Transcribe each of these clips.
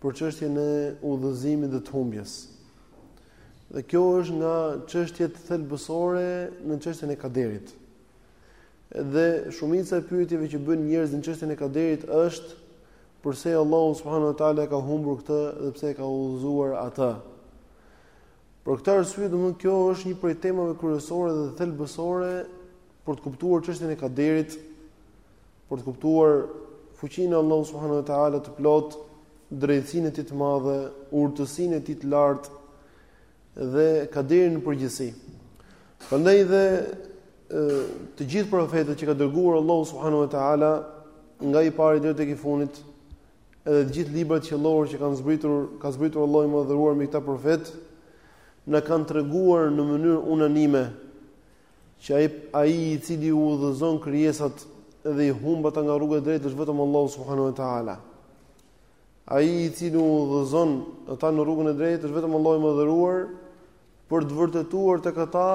për çështjen e udhëzimit dhe të humbjes. Dhe kjo është nga çështjet thelbësore në çështjen e kaderit. Dhe shumica e pyetjeve që bëjnë njerëzit në çështjen e kaderit është përse Allahu subhanahu wa taala e ka humbur këtë dhe pse e ka udhëzuar atë. Për këtë arsye, domthonë kjo është një prej temave kryesore dhe thelbësore për të kuptuar çështjen e kaderit për të kuptuar fuqinë e Allahut subhanahu wa taala të plotë, drejtësinë e tij të madhe, urtësinë e tij të lartë dhe kaderin në përgjithësi. Prandaj dhe të gjithë profetët që ka dërguar Allahu subhanahu wa taala nga i pari deri tek i fundit, edhe të gjithë librat qiellorë që kanë zbritur, ka zbritur Allahu i madhëruar mbi këta profet, na kanë treguar në mënyrë unanime që ai ai i cili i udhëzon krijesat dhe i humb ata nga rruga e drejtë është vetëm Allahu subhanahu wa taala. Ai i cili i udhëzon ata në rrugën e drejtë është vetëm Allahu i madhëruar për të vërtetuar tek ata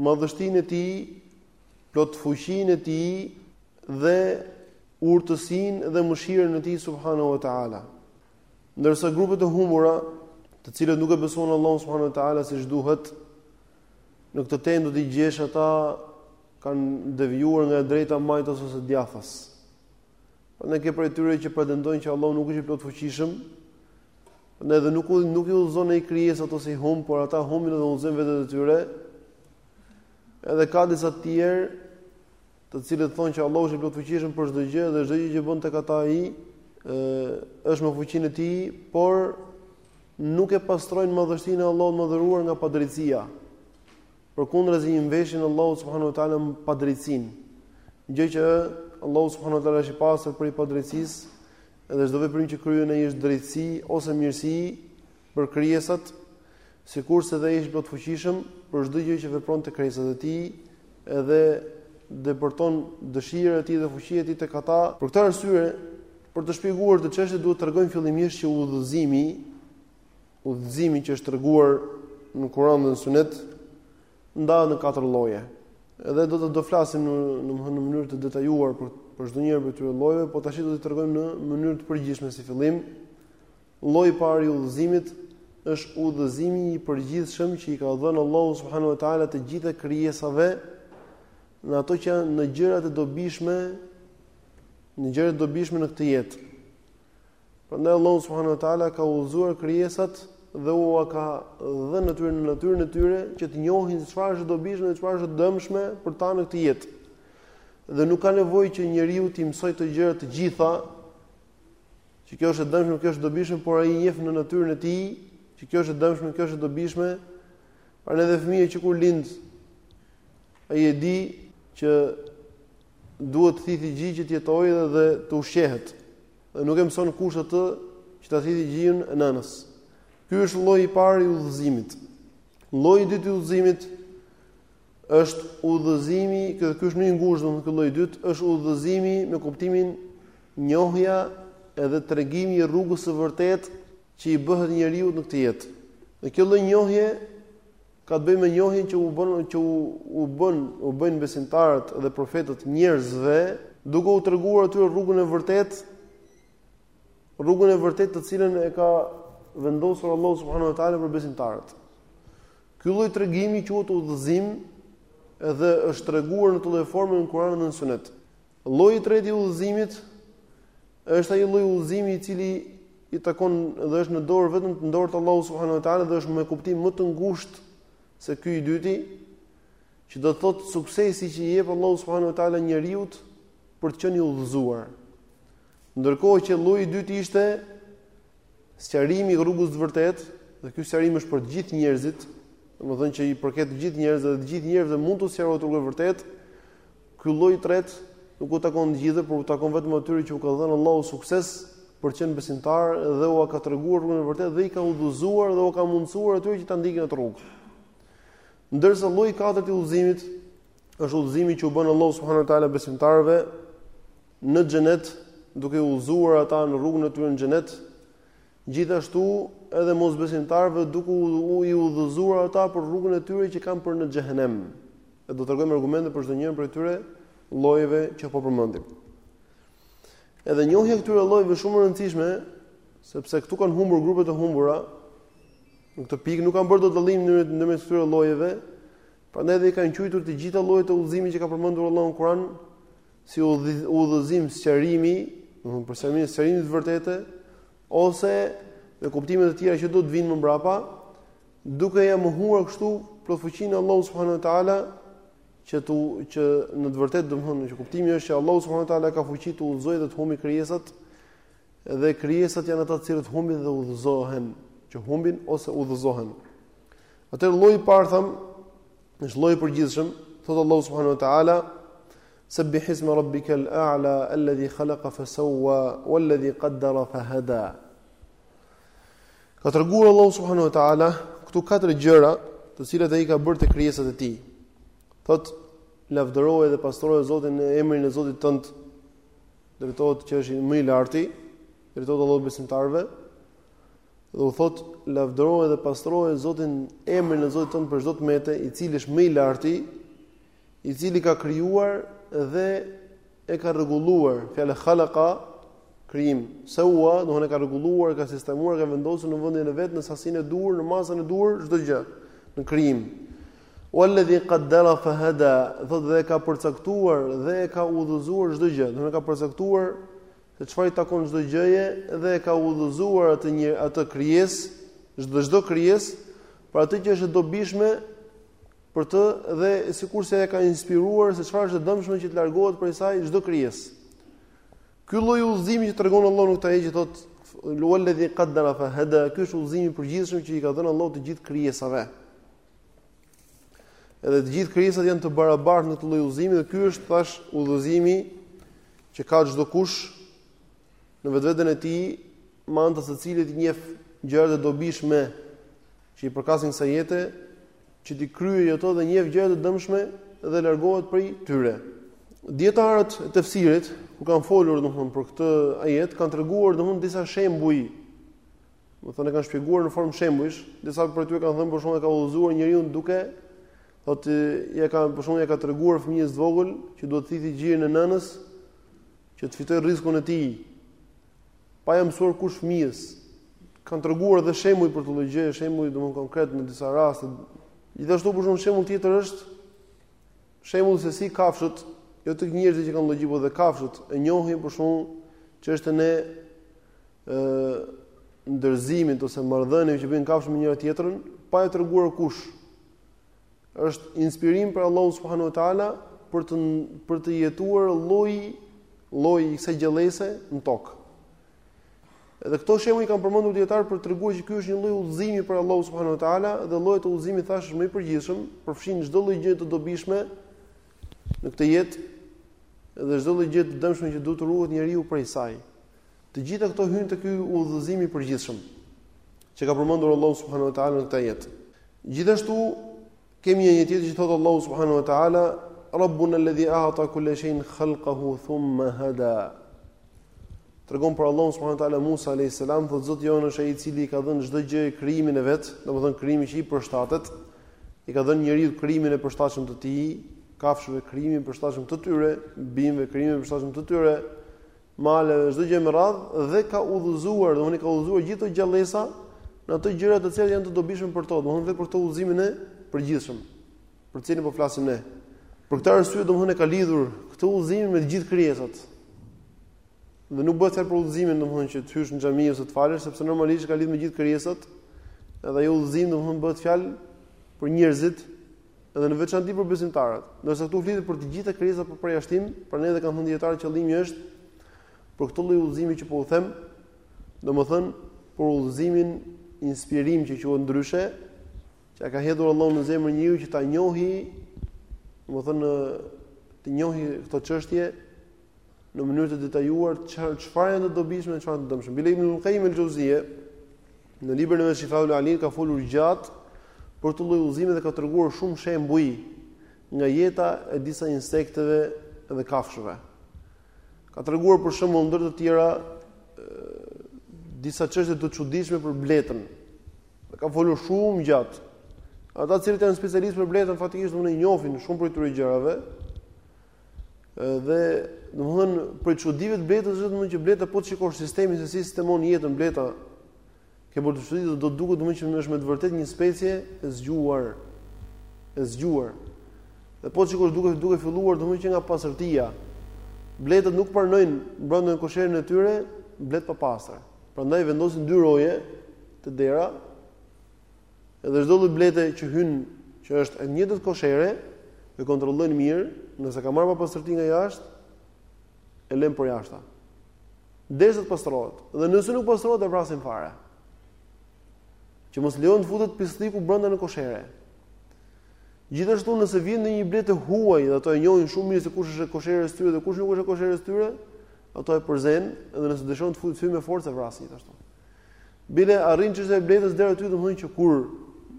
madhështinë e tij, plotfuqinë e tij dhe urtësinë dhe mëshirën e tij subhanahu wa taala. Ndërsa grupet e humbura, të cilët nuk e besojnë Allahun subhanahu wa taala siç duhet, Në këtë temë do t'i gjesh ata kanë devijuar nga e drejta majtas ose djathtas. Prandaj ke prej tyre që pretendojnë që Allahu nuk është i plotfuqishëm. Ne edhe nuk nuk i udhëzon ai krijesat ato s'i humb, por ata humbin dhe udhëzojnë veten e tyre. Edhe ka disa të tjerë të cilët thonë që Allahu është i plotfuqishëm për çdo gjë dhe çdo gjë që bën tek ata ai është me fuqinë e tij, por nuk e pastrojnë madhështinë e Allahut të madhëruar nga padrejtësia. Përkundrazi i mveshin Allahut subhanahu wa taala padrejtësinë. Gjë që Allahu subhanahu wa taala është i pastër prej padrejtësisë, edhe çdo veprim që kryen ai është drejtësi ose mirësi, për krijesat, sikurse dhe Ai është i plotfuqishëm për çdo gjë që vepron te krijesat e Tij dhe depërton dëshira e Tij dhe fuqia e Tij tek ata. Për këtë arsye, për të shpjeguar këtë çështje duhet të tregojmë fillimisht që udhëzimi, udhëzimi që është treguar në Kur'an dhe në Sunet, ndahet në katër lloje. Edhe do të do flasim në në në mënyrë të detajuar për për çdo njërin prej këtyre llojeve, por tashi do t'i tregojmë në mënyrë të përgjithshme si fillim Lloji i parë i udhëzimit është udhëzimi i përgjithshëm që i ka dhënë Allahu subhanahu wa taala të gjitha krijesave në ato që janë në gjërat e dobishme në gjërat e dobishme në këtë jetë. Prandaj Allahu subhanahu wa taala ka udhëzuar krijesat dhe ua ka dhënë atyre në natyrën e tyre që të njohin se çfarë është e dobishme dhe çfarë është e dëmshme për ta në këtë jetë. Dhe nuk ka nevojë që njeriu t'i mësojë të gjëra të gjitha Që kjo është e dëmshme, kjo është e dobishme, por ai njeh në natyrën e tij që kjo është e dëmshme, kjo është e dobishme. Pra edhe fëmija që kur lind ai e di që duhet të thithë gji që të jetojë dhe, dhe të ushqehet. Dhe nuk e mëson kush atë që ta thithë gjinë e nënës. Ky është lloji i parë i udhëzimit. Lloji i dytë i udhëzimit është udhëzimi, ky është më i ngushtë domethënë ky lloj i dytë, është udhëzimi me kuptimin njohja edhe tregimi i rrugës së vërtetë që i bëhet njeriut në këtë jetë. E kjo lloj njohje ka të bëjë me njohjen që u bën që u u bën u bëjnë besimtarët dhe profetët njerëzve, duke u treguar atyre rrugën e vërtetë Rrugën e vërtetë të cilën e ka vendosur Allahu subhanahu wa taala për besimtarët. Ky lloj tregimi quhet udhëzim dhe është treguar në këtë lloj forme në Kur'an dhe në Sunet. Lloji i tretë i udhëzimit është ai lloj udhëzimi i cili i takon dhe është në dorë vetëm në dorë të Allahu subhanahu wa taala dhe është me kuptim më të ngushtë se ky i dyti, që do të thotë suksesi që i jep Allahu subhanahu wa taala njeriut për të qenë i udhëzuar. Ndërkohë që lloji i dytë ishte sqarimi i rrugës të vërtetë, dhe ky sqarim është për të gjithë njerëzit, domethënë që i përket të gjithë njerëzve dhe të gjithë njerëzve mund t'u sqarohet rruga e vërtetë. Ky lloj i tretë nuk u takon të gjithëve, por u takon vetëm atyre që u ka dhënë Allahu sukses për të qenë besimtarë dhe u ka treguar rrugën e vërtetë dhe i ka udhëzuar dhe u ka mundësuar atyre që ta ndjekin atë rrugë. Ndërsa lloji i katërt i udhëzimit është udhëzimi që u bën Allahu subhanuhu teala besimtarëve në xhenet, duke i udhëzuar ata në rrugën e tyre në xhenet, gjithashtu edhe mosbesimtarëve duke i udhëzuar ata për rrugën e tyre që kanë për në xhehenem. E do të tregojmë argumente për çdo njërin prej këtyre llojeve që po përmendim. Edhe njohja e këtyre llojeve është shumë e rëndësishme, sepse këtu kanë humbur grupet e humbura. Në këtë pikë nuk kanë bërë dot dallim në në mes këtyre llojeve. Prandaj dhe i kanë quajtur të gjitha llojet e udhëzimit që ka përmendur Allahu në Kur'an, si udhëzim sqarimi, domethënë për sqarimin e sqarimit të vërtetë ose me kuptime të tjera që do të vinë më mbrapa, duke ia mohuar kështu plotfuqinë e Allahut subhanuhu teala që tu që në të vërtetë domethënë që kuptimi është që Allahu subhanuhu teala ka fuqi të udhëzojë dhe të humbi krijesat dhe krijesat janë ata të cilët humbin dhe udhëzohen, që humbin ose udhëzohen. Atëherë lloji i parë thamë Është lloji i përgjithshëm, thotë Allahu subhanahu wa taala, "Sabbih isma rabbikal a'la alladhi khalaqa fa sawwa walladhi qaddara fa hada." Ka treguar Allahu subhanahu wa taala këtu katër gjëra, të cilat ai ka bërë te krijesat e tij. Thotë, "Lavdëroje dhe pastroje Zotin, emrin e Zotit tënd." Drejtohet që është më i larti, drejtohet Allahu besimtarëve. Dhe u thot, lavdëroje dhe pastroje Zotin, emrin e Zotit tënd për çdo të metë, i cili është më i larti, i cili ka krijuar dhe e ka rregulluar, fjala khalaqa, krijim. Sawwa, domethënë e ka rregulluar, e ka sistemuar, e ka vendosur në vendin e vet, në sasinë e duhur, në masën e duhur çdo gjë në krijim. Walladhi qaddara fahada, do të thotë dhe e ka përcaktuar dhe e ka udhëzuar çdo gjë, domethënë e ka përcaktuar se çfarë i takon çdo gjëje dhe e ka udhëzuar atë një atë krijesë, çdo çdo krijesë për atë që është e dobishme për të dhe sikurse e ka inspiruar se çfarë është e dëmshme që të largohet prej saj çdo krijesë. Ky lloj udhëzimi që tregon Allahu në këtë ajet që thotë walladhi qaddara fa hada, ky është udhëzimi i përgjithshëm që i ka dhënë Allahu të gjithë krijesave. Edhe të gjithë krijesat janë të barabartë në këtë lloj udhëzimi dhe ky është thash udhëzimi që ka çdo kush në vetveten e tij, me anë të cilit i njeh gjërat e dobishme që i përkasin kësaj jete, që t'i kryejë ato dhe njeh gjërat e dëmshme dhe largohet prej tyre. Dietarët e tefsirit kur kanë folur domthon për këtë ajet kanë treguar domthon disa shembuj Domethënë e kanë shpjeguar në formë shembujsh, disa prej tyre kanë thënë për shembull e ka udhëzuar njeriun duke thotë ia ka për shembull ia ka treguar fëmijës të vogël që duhet të thithë gjirin e nënës që të fitojë rrizkun e tij. Pa e mësuar kush fëmijës. Kanë treguar dhe shembuj për këtë gjë, shembuj domthon konkret në disa raste. Gjithashtu për shembull shembull tjetër është shembulli se si kafshët, jo veç njerëzit që kanë llogjikë po dhe kafshët e njohin për shembull çështjen e ë ndërzimit ose marrëdhënieve që bëjnë kafshët me njëra tjetrën, pa e treguar kush. Është inspirim prej Allahut subhanahu wa taala për të për të jetuar lloj, lloji i kësaj gjellese në tokë. Edhe këto shembuj kanë përmendur dijetarët për të treguar që ky është një lloj udhëzimi prej Allahut subhanahu wa taala dhe lloji i udhëzimit thashë më i përgjithshëm, përfshin çdo lloj gjëje të dobishme në këtë jetë dhe çdo lloj gjëje të dëmshme që duhet të ruhet njeriu prej saj. Të gjitha këto hyjnë te ky udhëzim i përgjithshëm që ka përmendur Allahu subhanahu wa taala në këtë ajet. Gjithashtu kemi një ajet tjetër që thotë Allahu subhanahu wa taala Rabbuna alladhi a'ta kulla shay'in khalqahu thumma hada. Tregon për Allahun subhanahu wa taala Musa alayhis salam, thotë Zoti ynë është ai i cili i ka dhënë çdo gjë krijimin e vet, domethënë krijimin që i përshtatet, i ka dhënë njeriut krijimin e përshtatshëm të tij, kafshëve krijimin e përshtatshëm të tyre, bimëve krijimin e përshtatshëm të tyre, maleve çdo gjë me radhë dhe i ka udhëzuar, domthonë ka udhëzuar gjithë ato gjallësa në ato gjëra të cilat janë të dobishme për to, domthonë dhe për këtë udhëzimin e përgjithshëm, për të cilin po flasim ne. Për këtë arsye domthonë e ka lidhur këtë udhëzim me të gjithë krijesat. Dhe nuk bëhet për udhëzimin domthonë që të hysh në xhami ose të falësh, sepse normalisht e ka lidhur me gjithë krijesat. Edhe ai udhëzim domthonë bëhet fjalë për njerëzit, dhe në veçanti për besimtarët. Ndërsa këtu flitet për të gjitha krijesat pa përjashtim, prandaj edhe kanë thënë dijetarët qëllimi është për këtë lloj udhëzimi që po u them, domethënë për udhëzimin inspirim që quhet ndryshe, që e ka hedhur Allahu në zemrën e njeriut që ta njohi, domethënë t'i njohi këto çështje në mënyrë të detajuar çfarë janë të dobishme dhe çfarë të dëmshme. Bile Ibn Qayyim al-Jawziyya në librin e vet Shifaul Alil ka folur gjatë për këtë lloj udhëzimi dhe ka treguar shumë shembuj nga jeta e disa insekteve dhe kafshëve. Ka treguar për shembull ndër të tjera disa çështje të çuditshme për bletën. Dhe ka folur shumë gjatë. Ata të cilët janë specialistë për bletën faktikisht i njohin shumë prej këtyre gjërave. Dhe, domethënë, prej çudive të bletës, është që bleta po të shikosh sistemin se si e sistemon jetën bleta, ke për t'u çuditë do të duket domethënë që është me të vërtetë një specie e zgjuar, e zgjuar. Dhe po të shikosh duke, duke filluar domethënë që nga pastërtia, bletët nuk pranojnë brënda në kosherën e tyre, bletë të papastër. Prandaj vendosin dy roje te dera, Edhe çdo lloj blete që hyn, që është e njëjtës koshere, e kontrollojnë mirë, nëse ka marrë papastërti nga jashtë, e lënë përjashta. Derisa të pastrohet, dhe nëse nuk pastrohet e vrasin fare. Që mos lejojnë të futet pislliku brenda në koshere. Gjithashtu nëse vjen ndonjë bletë e huaj dhe ato e njohin shumë mirë se kush është e kosheres së tyre dhe kush nuk është e kosheres së tyre, ato e përzënë dhe nëse dëshon të futet hyn me forcë e vrasin gjithashtu. Bile arrin çështja e bletës deri aty domthënë që kur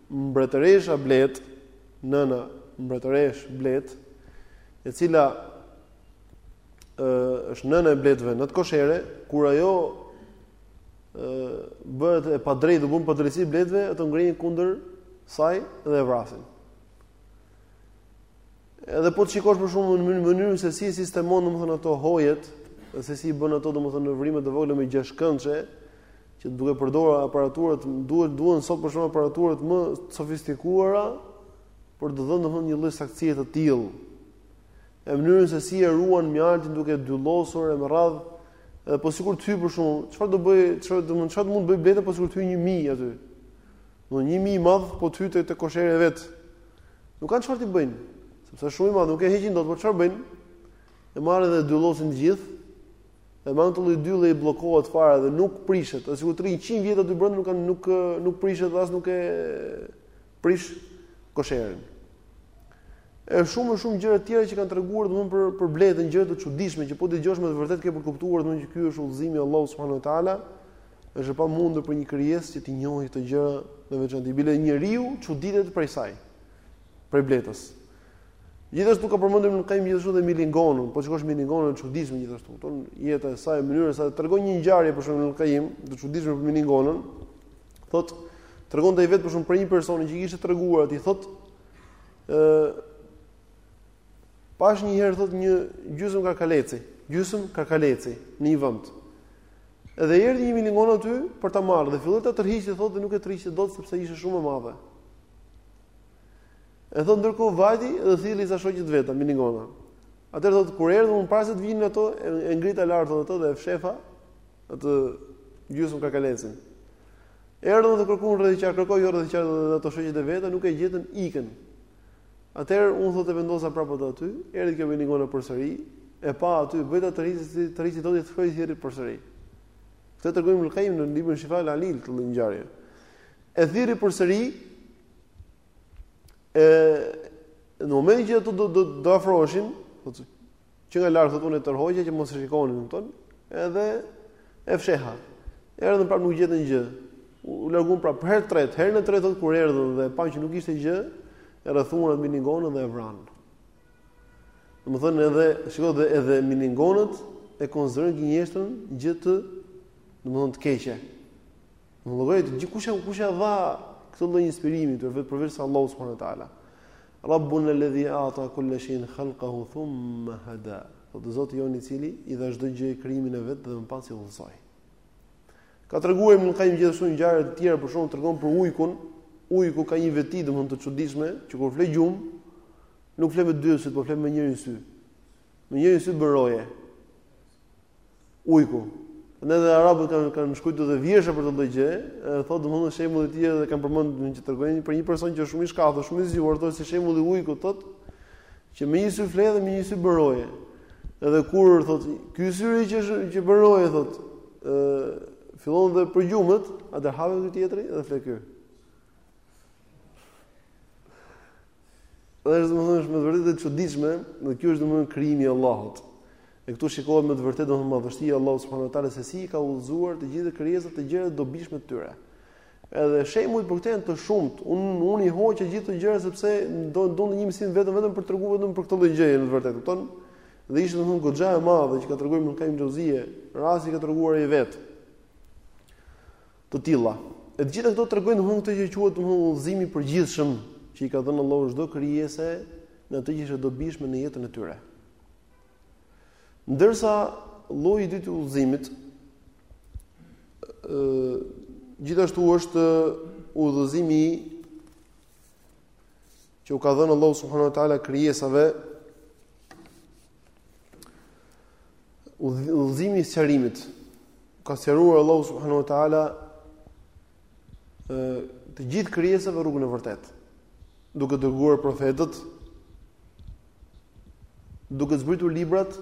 mbretëresha bletë, nëna mbretëreshë bletë, e cila ë është nëna e bletëve në atë koshere, kur ajo ë bëhet e padrejtë, u bën padrejtësi bletëve, ato ngrihen kundër saj dhe e vrasin. Edhe po të shikosh për shembull mënyrën se si sistemon domethënë ato hojet, dhe se si i bën ato domethënë në vrimat e vogla me gjashtëkëndëshe, që duke përdorur aparaturat, duhet duhen sot për shembull aparaturat më të sofistikuara, për të dhënë domthonë një lloj saktësie të tillë. E mënyrën se si e ruan mjaltin duke dyllosur e me radhë, edhe po sikur të hyjë për shembull, çfarë do bëjë, çfarë do mund çfarë mund të bëjë bleta po sikur të hyjë një mi aty. Do një mi i madh po të hyjë te kosheri i vet. Nuk kanë çfarë të bëjnë, sepse shumë i madh nuk e heqin dot, por çfarë bëjnë? E marrin dhe dyllosin të gjithë. Dhe me atë lloj dylli bllokohet fare dhe nuk prishet. Dhe sikur të rrijë 100 vjet aty brenda nuk kanë nuk nuk prishet as nuk e prish kosherin. E shumë e shumë gjëra të tjera që kanë treguar domthon për për bletën gjëra të çuditshme që po dëgjosh me të vërtetë ke për të kuptuar domthon që ky është udhëzimi i Allahut subhanahu wa taala Është e pamundur për një krijesë që t'i njohë këto gjëra në veçanti, bile njeriu çuditet prej saj, prej bletës. Gjithashtu ka përmendur Ibn Kajim gjithashtu dhe milingonën, po shikosh milingonën e çuditshme gjithashtu, domthon jeta e saj, mënyra se tregon një ngjarje për shembull Ibn Kajim, të çuditshme për milingonën, thotë tregonte ai vetë për shembull për një person që i kishte treguar atij, thotë ë Pashë një herë thotë një gjysmë karkaleci, gjysmë karkaleci në një vend. Edhe erdhi një milingonë aty për ta marrë dhe filloi ta tërhiqte thotë dhe nuk e tërhiqte dot sepse ishte shumë e madhe. E thotë ndërkohë vajti dhe thirri disa shoqe të veta milingona. Atëherë thotë kur erdhi unë para se të vinin ato e, e ngrita lart ato dhe e fshefa atë gjysmë karkalecin. Erdhën dhe kërkuan rreth e qark, kërkoi ajo rreth e qark dhe ato shoqet e veta nuk e gjetën ikën. Atëherë unë thotë e vendosa prapë atë aty, erdhi kjo milingona përsëri, e pa aty, bëri ta tërhiqte, s'e tërhiqte dot dhe shkoi i thirri përsëri. Këtë e tregon Ibn Kajim në librin Shifa al-Alil këtë ngjarje. E thirri përsëri e në momentin që ato do do do afroheshin, thotë Që nga larg thotë unë e tërhoqa që mos e shikonin, domthon, edhe e fsheha. Erdhën prapë nuk gjetën gjë. U larguan prapë për herë të tretë, herën e tretë kur erdhën dhe panë që nuk ishte gjë, e rrethuan atë milingonën dhe e vranë. Domethënë edhe, shiko edhe edhe milingonat e konsiderojnë gënjeshtrën gjë të domethënë të keqe. Vëllai, kush ia kush ia dha këtë lloj inspirimi përveç përveç Allahu subhanahu wa taala. Rabbuna alladhi ata kulla shay'in khalqahu thumma hada. Thotë Zoti jonë i cili i dha çdo gjë krijimin e vet dhe më pas i udhëzoi. Ka treguar Ibn Kajim gjithashtu ngjarje të tjera, për shembull tregon për ujkun, ujku ka një veti domthon të çuditshme, që kur fle gjumë, nuk fle me dy sy, por fle me njërin sy. Me njërin sy bën roje. Ujku. Edhe arabët kanë kanë shkrujtur dhe vjersha për këtë lloj gjëje, thotë domethënë shembulli i tij edhe kanë përmendur që tregojnë për një person që është shumë i shkathët, shumë i zgjuar, thotë si shembulli i ujkut thotë që me një sy fle dhe me një sy bën roje. Edhe kur thotë ky syri që është që bën roje thotë, ë fillon dhe përgjumet, atëherë hapet ky tjetri dhe fle ky. Është domethënë është me të vërtetë e çuditshme, dhe kjo është domethënë krijimi i Allahut. E këtu shikohet me të vërtetë domethënë madhështia e Allahut subhanuhu te ala se si i ka udhëzuar të gjitha krijesat te gjërat e dobishme të tyre. Edhe shembujt për këtë janë të shumtë. Unë unë i hoqa gjithë këto gjëra sepse do donte një mësim vetëm vetëm për të treguar vetëm për këtë lloj gjëje në të vërtetë, kupton? Dhe ishte domethënë goxha e madhe që ka treguar Ibn Kajim Xheuzije, raste ka treguar ai vetë. të tilla. E të gjitha këto tregojnë domthon këtë që quhet domthon udhëzimi i përgjithshëm që i ka dhënë Allahu çdo krijese në atë që është e dobishme në jetën e tyre. Ndërsa lloji i dytë i udhëzimit ë gjithashtu është udhëzimi që u ka dhënë Allahu subhanahu wa taala krijesave udhëzimi i sqarimit u ka sqaruar Allahu subhanahu wa taala të gjithë krijesave rrugën e vërtetë duke dërguar profetët duke zbritur librat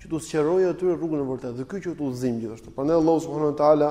që t'u sqarojë atyre rrugën e vërtetë dhe ky quhet udhëzim gjithashtu prandaj Allahu subhanahu wa taala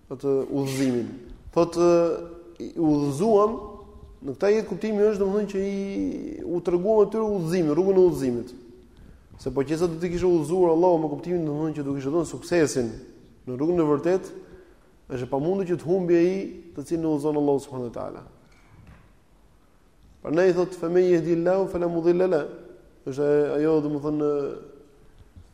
atë udhëzimin. Thotë u udhëzuam në këtë ajet kuptimi është domthonjë që u treguam atyre udhëzimin, rrugën e udhëzimit. Se po qe se do t'i kishte udhëzuar Allahu me kuptimin domthonjë që do u kishte dhënë suksesin në rrugën e vërtetë, është e pamundur që të humbi ai të cilin e udhëzon Allahu subhanahu wa taala. Prandaj thotë fe men jehdillahu fe la mudhille leh. Është ajo domthonjë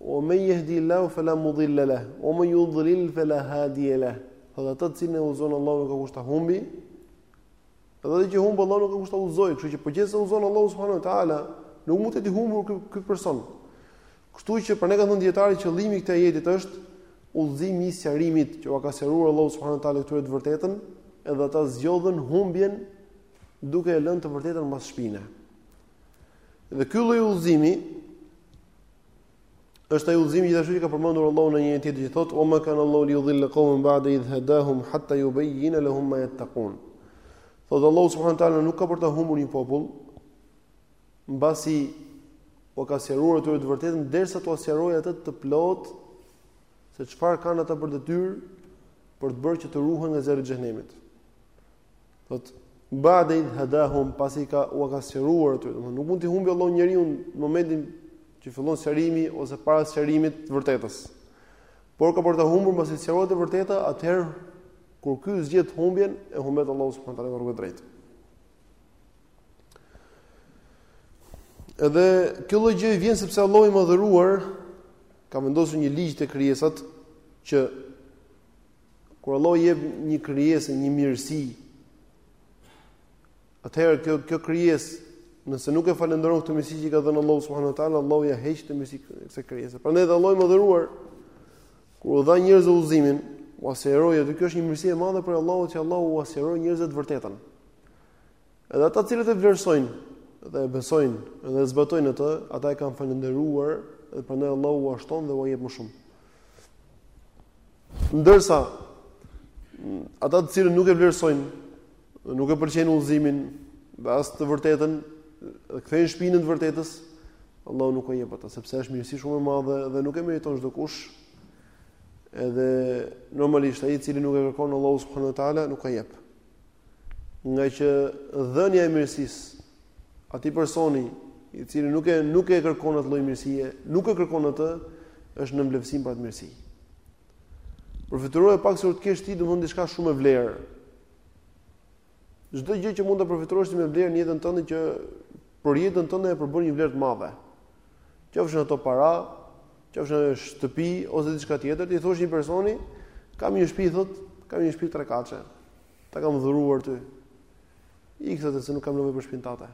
Ue men jehdillahu fe la mudhille leh, ue men judlil fe la hadije leh. Dhe atë të cilin e udhëzon Allahu nuk ka kush ta humbi, dhe atë që humb Allahu nuk ka kush ta udhëzojë, kështu që po qe se e udhëzon Allahu subhanu ta'ala, nuk mund të jetë i humbur ky person. Kështu që prandaj kanë thënë dijetarët qëllimi i këtij ajeti është udhëzimi i sqarimit që ua ka sqaruar Allahu subhanu ta'ala këtyre të vërtetën, edhe ata zgjodhën humbjen duke e lënë të vërtetën mas shpine. Dhe ky lloj udhëzimi është ai udhëzimi gjithashtu që ka përmendur Allahu në ajetin tjetër që thotë: "Wa ma kan Allahu li yudhilla qawman ba'da idh hadahum hatta yubayyina lahum ma yattaqun." Thotë Allahu subhanahu taala nuk ka për ta humbur një popull mbasi u ka sqaruar atyre të vërtetën derisa t'u sqarojë atë të plotë se çfarë kanë ata për detyrë për të bërë që të ruhen nga zjarri i xhehenemit. Thot Ba'de idh hadahum pasi ka u ka sqaruar atyre, domethënë nuk mund t'i humbi Allahu njeriu në momentin që fillon sqarimi ose para sqarimit të vërtetës. Por ka për të humbur pasi sqarohet e vërteta, atëherë kur ky zgjedh humbjen e humbet Allahu subhanahu wa taala rrugën e drejtë. Edhe kjo lloj gjëje vjen sepse Allahu i madhëruar ka vendosur një ligj te krijesat që Kur Allahu i jep një krijese një mirësi, atëherë kjo kjo krijesë, nëse nuk e falënderon këtë mirësi që i ka dhënë Allahu subhanahu wa taala, Allahu ja heq këtë mirësi kësaj krijese. Prandaj edhe Allahu i madhëruar kur u dha njerëzve udhëzimin, ua sqaroi atë, kjo është një mirësi e madhe prej Allahut që Allahu ua sqaroi njerëzve të vërtetën. Edhe ata të cilët e vlerësojnë dhe e besojnë dhe e zbatojnë atë, ata e kanë falënderuar dhe prandaj Allahu ua shton dhe u jep më shumë. Ndërsa ata të cilët nuk e vlerësojnë dhe nuk e pëlqejnë udhëzimin dhe as të vërtetën, kthejnë shpinën të vërtetës, Allahu nuk ua jep atë, sepse është mirësi shumë e madhe dhe nuk e meriton çdo kush. Edhe normalisht ai i cili nuk e kërkon Allahu subhanahu wa taala nuk ia jep. nga që dhënia e mirësisë atij personi i cili nuk e nuk e kërkon atë lloj mirësie, nuk e kërkon atë, është nënvlerësim për atë mirësi. Përfytyroje pak sikur të kesh ti domthon diçka shumë me vlerë. Çdo gjë që mund ta përfytyrosh ti me vlerë në jetën tënde që për jetën tënde përbën një vlerë të madhe. qofshin ato para, qoftë ajo shtëpi ose diçka tjetër, t'i thosh një personi, kam një shtëpi thot, kam një shtëpi tre katëshe. Ta kam dhuruar ty. Ik thotë se nuk kam nevojë për shtëpinë tënde.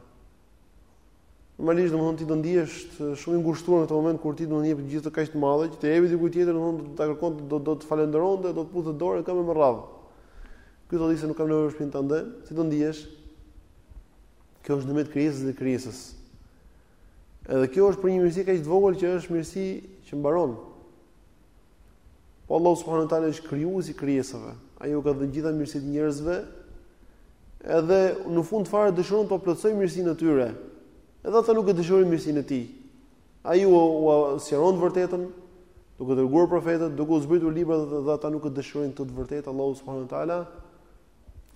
Normalisht domthon ti do ndihesh shumë i ngushtuar në këtë moment kur ti do një gjë të kaq të madhe që t'ia jepje dikujt tjetër domthon do ta kërkonte, do të falënderonte do të puthte dorën, këmbën me radhë. Ky do të thotë se nuk kam nevojë për shtëpinë tënde, si do ndihesh? Kjo është ndërmjet krijesës dhe krijesës. Edhe kjo është për një mirësi kaq të vogël që është mirësi që mbaron. Po Allah subhanahu wa taala është krijuesi i krijesave. Ai u ka dhënë gjithë mirësitë njerëzve. Edhe në fund fare dëshiron të plotësojë mirësinë e tyre. Edhe ata nuk e dëshirojnë mirësinë e tij. Ai ua sqaron të vërtetën duke dërguar profetët, duke u zbritur libra dhe ata nuk e dëshirojnë këtë të vërtetë Allahu subhanahu wa taala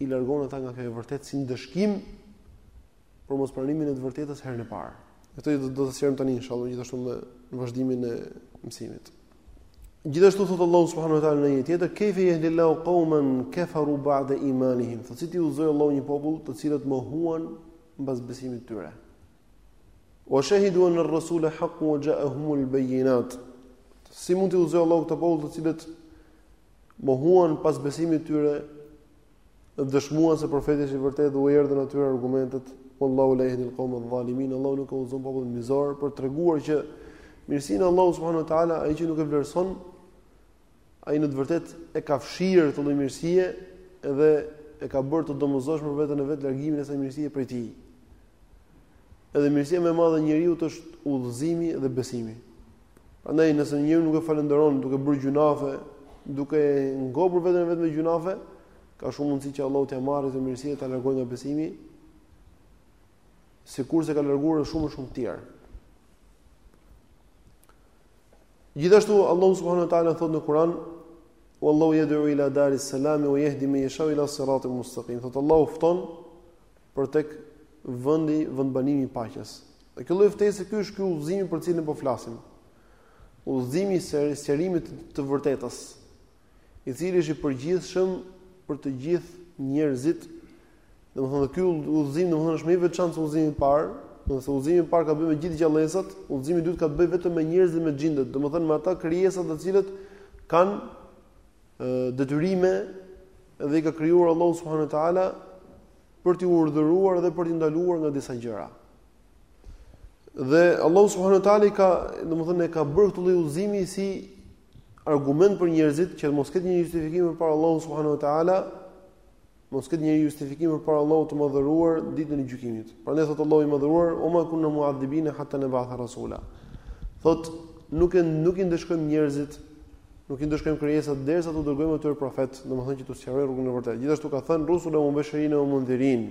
i largon ata nga kjo e vërtetë si ndëshkim për mospranimin e të vërtetës herën e parë. Këtë do do ta sqarojmë tani inshallah gjithashtu me në vazhdimin e mësimit. Gjithashtu thot Allahu subhanahu wa taala në një ajet tjetër, "Kayfa yahdillahu qauman kafaru ba'da imanihim?" Thot si t'i udhëzojë Allahu një popull të cilët mohuan mbas besimit të tyre. Wa shahidu anna ar-rasula haqqun wa ja'ahumul bayyinat. Si mund të udhëzojë Allahu këtë popull të cilët mohuan pas besimit të tyre dhe dëshmuan se profeti është i vërtetë edhe u erdhën atyre argumentet Wallahu la yahdi al-qawm adh-dhalimin Allahu nuk e udhëzon popullin mizor për treguar që mirësinë e Allahut subhanahu wa taala ai që nuk e vlerëson ai në të vërtetë e ka fshirë këtë lloj mirësie edhe e ka bërë të domosdoshme për veten e vet largimin e asaj mirësie prej tij. Edhe mirësia më e madhe e njeriut është udhëzimi dhe besimi. Prandaj nëse njeri nuk e falënderon duke bërë gjynahe, duke ngopur veten e vet me gjynahe, ka shumë mundësi që Allahu t'ia marrë këtë mirësi dhe ta largojë nga besimi, sikurse ka larguar shumë shumë të tjerë. Gjithashtu Allahu subhanahu wa taala thotë në Kur'an, "Wallahu yad'u ila daris salam wa yahdi man yasha ila siratin mustaqim." Thotë Allahu fton për tek vendi vendbanimi i paqes. Dhe kjo lloj ftese ky është udhëzimi për cilin po flasim. Udhëzimi i sqarimit të së vërtetës, i cili është i përgjithshëm për të gjithë njerëzit. Domethënë ky udhëzim domethënë është më i veçantë se udhëzimi i parë, Nëse udhëzimi i parë ka të bëjë me gjithë gjallesat, udhëzimi i dytë ka të bëjë vetëm me njerëzit me xhindet, domethënë me ata krijesa të cilat kanë detyrime Dhe i ka krijuar Allahu subhanahu wa taala për t'i urdhëruar dhe për t'i ndaluar nga disa gjëra. Dhe Allahu subhanahu wa taala i ka, domethënë e ka bërë këtë lloj udhëzimi si argument për njerëzit që të mos ketë një justifikim përpara Allahut subhanahu wa taala, mos ketë njeri justifikim përpara Allahut të madhëruar ditën e gjykimit. Prandaj thot Allahu i madhëruar, "Wa ma kunna mu'adhibina hatta nab'atha rasula." Thot, nuk e nuk i ndëshkojmë njerëzit nuk i ndëshkojmë krijesat derisa t'u dërgojmë atyre profetë, domethënë që t'u sqarojnë rrugën e vërtetë. Gjithashtu ka thënë rusulan mubashirin wa mundhirin.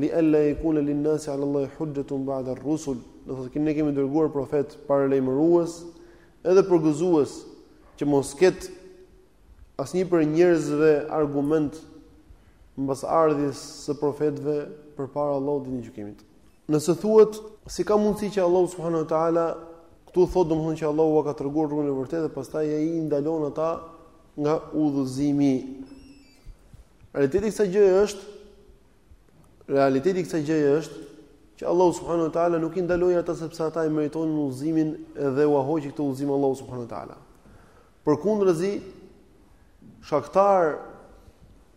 Li alla yakuna lin nasi ala Allahi hujjatun ba'da ar-rusul. Do thotë kemi ne kemi dërguar profetë paralajmërues edhe përgëzues që mos ketë asnjë prej njerëzve argument mbas ardhjes së profetëve përpara Allahut ditën e gjykimit. Nëse thuhet si ka mundësi që Allahu subhanahu wa taala këtu thotë domethënë që Allahu ua ka treguar rrugën e vërtetë dhe pastaj ai i ndalon ata nga udhëzimi. Realiteti i kësaj gjëje është realiteti i kësaj gjëje është që Allahu subhanahu wa taala nuk i ndaloi ata sepse ata e meritonin udhëzimin dhe ua hoqi këtë udhëzim Allahu subhanahu wa taala. Përkundrazi, shkaktarë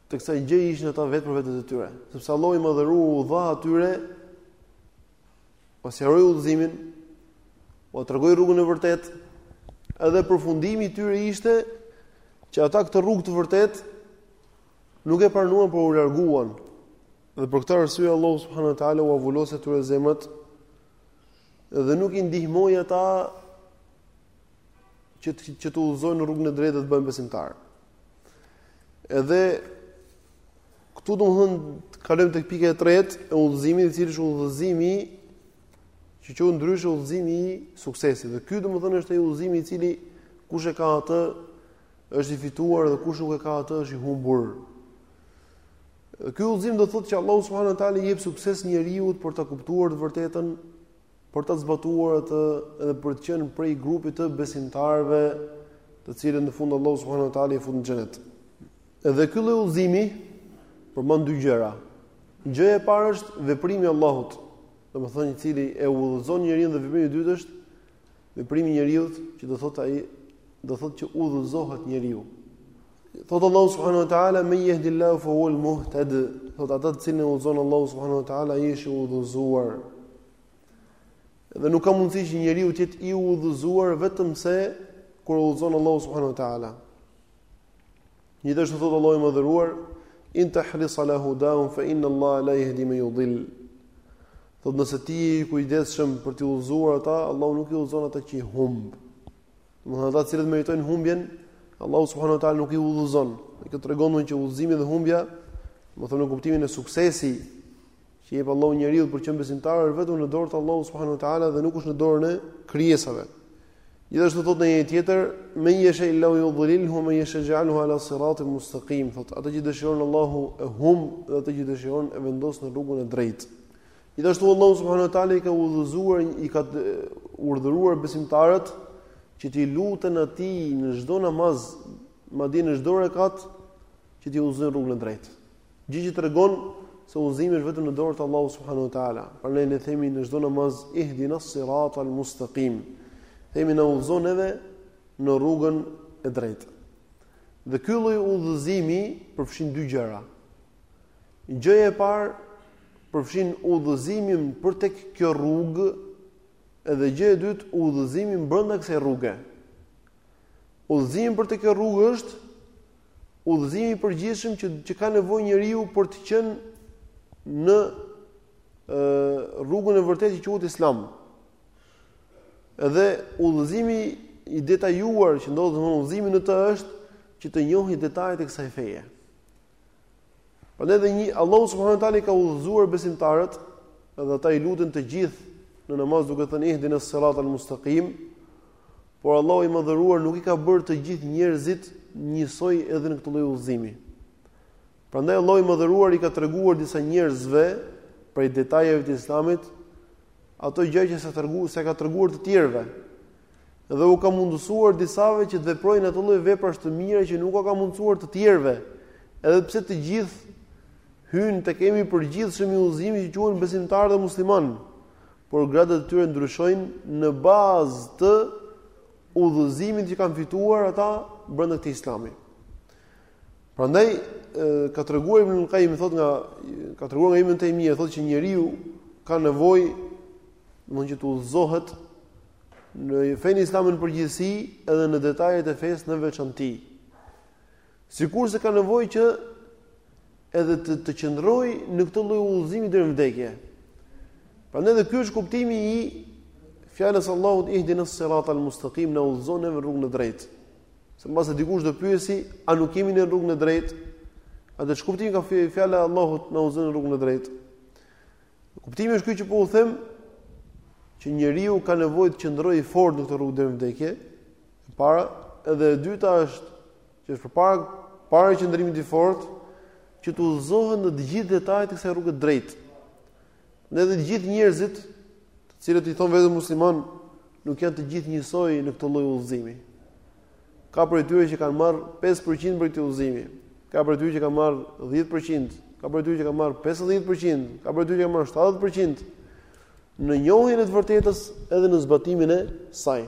të kësaj gjëje ishin ata vetë për vetet e tyre, sepse Allahu i madhëruar u dha atyre ua sqaroi udhëzimin, ua tregoi rrugën e vërtetë, edhe përfundimi i tyre ishte që ata këtë rrugë të vërtetë nuk e pranuan por u larguan. Dhe për këtë arsye Allahu subhanahu wa taala ua vulosi atyre zemrat dhe nuk i ndihmoi ata që të, që të udhëzojnë në rrugën e drejtë dhe të bëhen besimtarë. Edhe këtu domethënë kalojmë tek pika e tretë e udhëzimit, i cili është udhëzimi që quhet ndryshe udhëzimi i suksesit. Dhe ky domethënë është ai udhëzimi i cili kush e ka atë është i fituar dhe kush nuk e ka atë është i humbur. Ky udhëzim do thotë që Allahu subhanahu wa taala i jep sukses njeriut për ta kuptuar të vërtetën për ta zbatuar atë dhe për të qenë prej grupit të besimtarëve, të cilët në fund Allahu subhanahu wa taala i fut në xhenet. Edhe ky lloj udhëzimi përmban dy gjëra. Gjëja e parë është veprimi i Allahut, domethënë i cili e udhëzon njeriun dhe veprimi i dytë është Veprimi i njeriut, që do thotë ai, do thotë që udhëzohet njeriu. Thot Allahu subhanahu wa taala men yahdillahu fa huwal muhtad. Thot atë të cilin e udhëzon Allahu subhanahu wa taala ai është i udhëzuar. Dhe nuk ka mundësi që njeriu të jetë i udhëzuar vetëm se kur udhëzon Allahu subhanahu wa taala. Gjithashtu thotë Allahu i Madhëruar, In tahris ala hudahum fa inna Allah la yahdi man yudhill. Thotë nëse ti je i kujdesshëm për t'i udhëzuar ata, Allahu nuk i udhëzon ata që i humb. Domethënë ata të cilët meritojnë humbjen, Allahu subhanahu wa taala nuk i udhëzon. Kjo tregon që udhëzimi dhe humbja, domethënë në kuptimin e suksesi që i jep Allahu njeriut për të qenë besimtar është vetëm në dorë të Allahut subhanahu wa taala dhe nuk është në dorën e krijesave. Gjithashtu thotë në një tjetër, "Men yasha illahu yudhlilhu wa men yasha yaj'alhu ala siratin mustaqim." Thotë, atë që dëshiron Allahu e humb dhe atë që dëshiron e vendos në rrugën e drejtë. Gjithashtu Allahu subhanahu wa taala i ka udhëzuar, i ka urdhëruar besimtarët që t'i luten atij në çdo namaz, madje në çdo rekat, që t'i udhëzojë në rrugën e drejtë. Gjë që tregon se udhëzimi është vetëm në dorë të Allahut subhanahu wa taala. Prandaj ne themi në çdo namaz ihdina siratal mustaqim. Themi na udhëzo neve në rrugën e drejtë. Dhe ky lloj udhëzimi përfshin dy gjëra. Gjëja e parë përfshin udhëzimin për tek kjo rrugë dhe gjëja e dytë udhëzimin brenda kësaj rruge. Udhëzimi për tek kjo rrugë është udhëzimi i përgjithshëm që që ka nevojë njeriu për të qenë në ë rrugën e vërtetë që quhet Islam. Edhe udhëzimi i detajuar që ndodhet në udhëzimi në të është që të njohë detajet e kësaj feje. Prandaj dhe një Allahu subhanahu teala i ka udhëzuar besimtarët dhe ata i luten të gjithë në namaz duke thënë ihdina sirat al mustaqim. Por Allahu i madhëruar nuk i ka bërë të gjithë njerëzit njësoj edhe në këtë lloj udhëzimi. Prandaj Allahu i madhëruar i ka treguar disa njerëzve prej detajeve të Islamit ato gjë që s'ia tregu, s'ia ka treguar të tjerëve. Dhe u ka mundësuar disave që të veprojnë ato lloj veprash të mira që nuk u ka mundësuar të tjerëve, edhe pse të gjithë hyjnë te termi i përgjithshëm i udhëzimit që quhen besimtarë dhe musliman, por gradat e tyre ndryshojnë në bazë të udhëzimit që kanë fituar ata brenda këtij islami. Prandaj ka treguar Ibn Qayyim thotë nga ka treguar nga Ibn Taymiyyah thotë që njeriu ka nevojë mund që të udhëzohet në fenë islame në përgjithësi edhe në detajet e fesë në veçanti. Sikur se ka nevojë që edhe të të qëndroj në këtë lloj udhëzimi deri në vdekje. Prandaj edhe ky është kuptimi i fjalës së Allahut ihdinas siratal mustaqim na udhëzo në rrugën e drejtë. Se mbase dikush do pyesi, a nuk jemi në rrugën e drejtë? Atëherë ç'kuptim ka fjala e Allahut na udhëzo në rrugën e drejtë? Kuptimi është ky që po u them që njeriu ka nevojë të qëndrojë fort në këtë rrugë deri në vdekje. E para, edhe e dyta është që është përpara para qëndrimit të fortë që të udhëzohet në të gjithë detajet e kësaj rruge të drejtë. Edhe të gjithë njerëzit, të cilët i thonë vetes musliman, nuk janë të gjithë njësoj në këtë lloj udhëzimi. Ka prej tyre që kanë marrë 5% prej këtij udhëzimi. Ka prej tyre që kanë marrë 10%, ka prej tyre që kanë marrë 50%, ka prej tyre që kanë marrë 70% në njohjen e të vërtetës edhe në zbatimin e saj.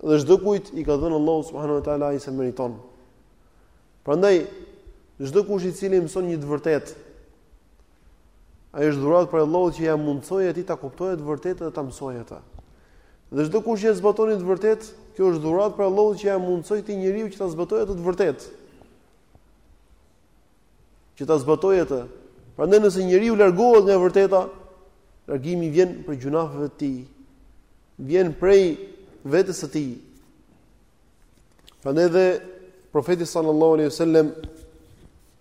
Dhe çdokujt i ka dhënë Allahu subhanahu wa taala aq sa e meriton. Prandaj çdokush i cili mëson një të vërtetë Ajo është dhuratë prej Allahut që ia mundësoi atij ta kuptojë të vërtetën dhe ta mësojë atë. Dhe çdokush që e zbaton një të vërtetë, kjo është dhuratë prej Allahut që ia mundësoi këtij njeriu që ta zbatojë atë të vërtetë. Që ta zbatojë atë. Prandaj nëse njeriu largohet nga e vërteta, largimi vjen prej gjynaheve të tij. Vjen prej vetes së tij. Prandaj dhe profeti sallallahu alaihi wasallam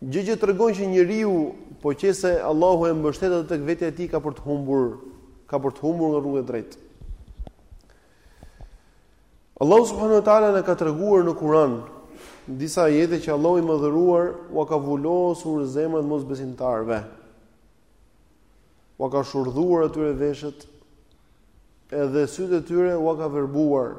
Gjë që tregon që njeriu, po qe se Allahu e mbështet atë tek vetja e tij ka për të humbur, ka për të humbur nga rruga e drejtë. Allahu subhanahu wa taala na ka treguar në Kur'an disa ajete që Allahu i madhëruar ua ka vulosur zemrat mosbesimtarëve. Ua ka shurdhuar atyre veshët edhe sytë e tyre ua ka verbuar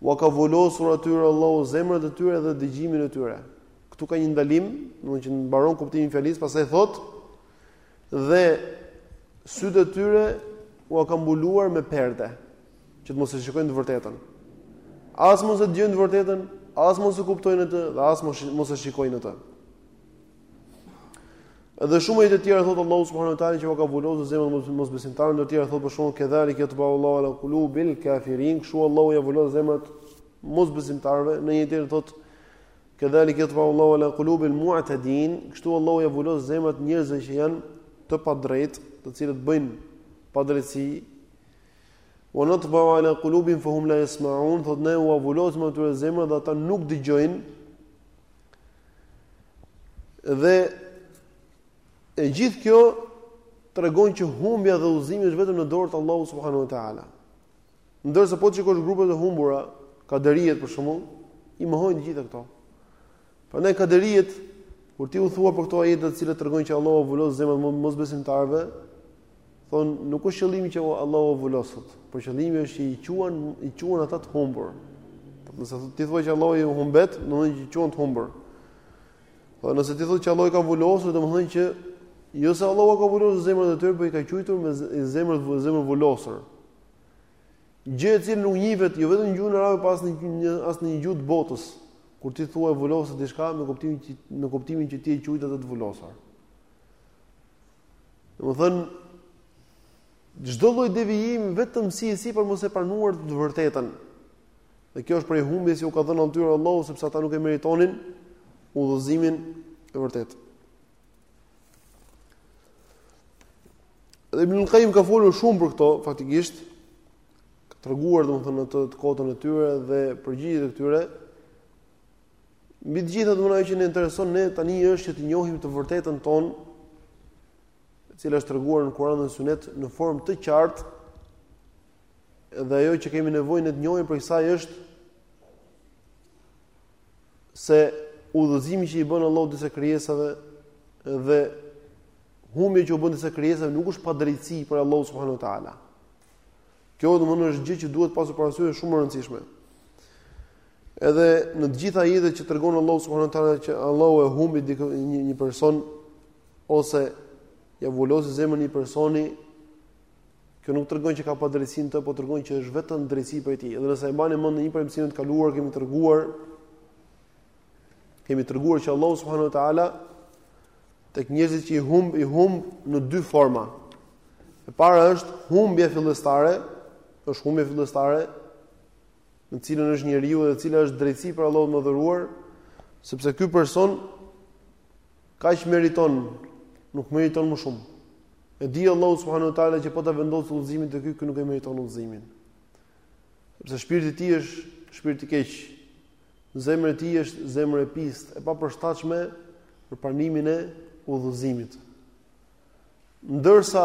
Ua ka vulosur atyre Allahu zemrat e tyre dhe dëgjimin e tyre. Këtu ka një ndalim, domethënë që mbaron kuptimi i fjalisë, pastaj thotë dhe sytë e tyre ua ka mbuluar me perde, që të mos e shikojnë të vërtetën. As mos e dëgjojnë të vërtetën, as mos e kuptojnë atë dhe as mos e shikojnë atë. Edhe shumë ajete të tjera thot Allahu subhanahu wa taala që u ka vulosur zemrat e mosbesimtarëve, ndër të tjera thot për shembull kedhalike jatbau Allahu ala qulubil kafirin, kshu Allahu ja vulos zemrat mosbesimtarëve, në një tjetër thot kedhalike jatbau Allahu ala qulubil mu'tadin, kështu Allahu ja vulos zemrat njerëzve që janë të padrejt, të cilët bëjnë padrejtësi. Wa natba ala qulubihim fahum la yasma'un, thot ne ua vulosëm ato zemra dhe ata nuk dëgjojnë. Dhe e gjithë kjo tregon që humbja dhe udhëzimi është vetëm në dorë të Allahut subhanahu wa taala. Ndërsa po të shikosh grupet e humbura, kaderiet për shembull, i mohojnë të gjitha këto. Prandaj kaderiet kur ti u thua për këto ajete të cilat tregojnë që Allahu u vulos zemrat e mosbesimtarëve, Thon, nuk është qëllimi që Allahu i vulos ato, por qëllimi është që i quan i quan ata të humbur. Domethënë ti thua që Allahu i humbet, do të thonë që i quan të humbur. Po nëse ti thua që Allahu i ka vulosur, do të thonë që jo se Allahu ka vulosur zemrat e tyre, por i ka quajtur me zemrat e zemër vulosur. Gjë e cila nuk njihet jo vetëm në gjuhën arabe, po as në një as në një gjuhë të botës. Kur ti thua e vulos diçka me kuptimin që me kuptimin që ti e quajte atë të vulosur. Domethënë, çdo lloj devijimi vetëm si e si për mos e pranuar të vërtetën. Dhe kjo është prej humbjes që u ka dhënë atyre Allahu, sepse ata nuk e meritonin udhëzimin e vërtetë. Dhe Ibn Qayyim ka folur shumë për këto, faktikisht, ka treguar domethënë atë, të kotën e tyre dhe përgjigjet e këtyre, Mbi të gjitha domethënë ajo që na intereson ne tani është që të njohim të vërtetën tonë, e cila është treguar në Kur'an dhe Sunet në formë të qartë. Dhe ajo që kemi nevojë ne të njohim prej kësaj është se udhëzimi që i bën Allahu disa krijesave dhe humbja që u bën disa krijesave nuk është padrejtësi prej Allahut subhanahu wa taala. Kjo domthonë është gjë që duhet pasur parasysh shumë e rëndësishme. Edhe në të gjitha ajetet që tregon Allahu subhanahu wa taala që Allahu e humbi dikë, një, një person ose ja vulosi zemrën një personi, kjo nuk tregon që ka padrejtësi në të, po tregon që është vetëm drejtësi prej tij. Edhe nëse e mbani mend në një prej mësimeve të kaluar kemi treguar kemi treguar që Allahu subhanahu wa taala tek njerëzit që i humb i humb në dy forma. E para është humbje fillestare, është humbje fillestare në cilën është njeriu dhe e cila është drejtësi prej Allahut të madhëruar, sepse ky person kaq meriton, nuk meriton më shumë. E di Allahu subhanahu wa taala që po ta vendosë udhëzimin te ky, ky nuk e meriton udhëzimin. Sepse shpirti i tij është shpirt i keq. Zemra e tij është zemër e pistë, e papërshtatshme për pranimin e udhëzimit. Ndërsa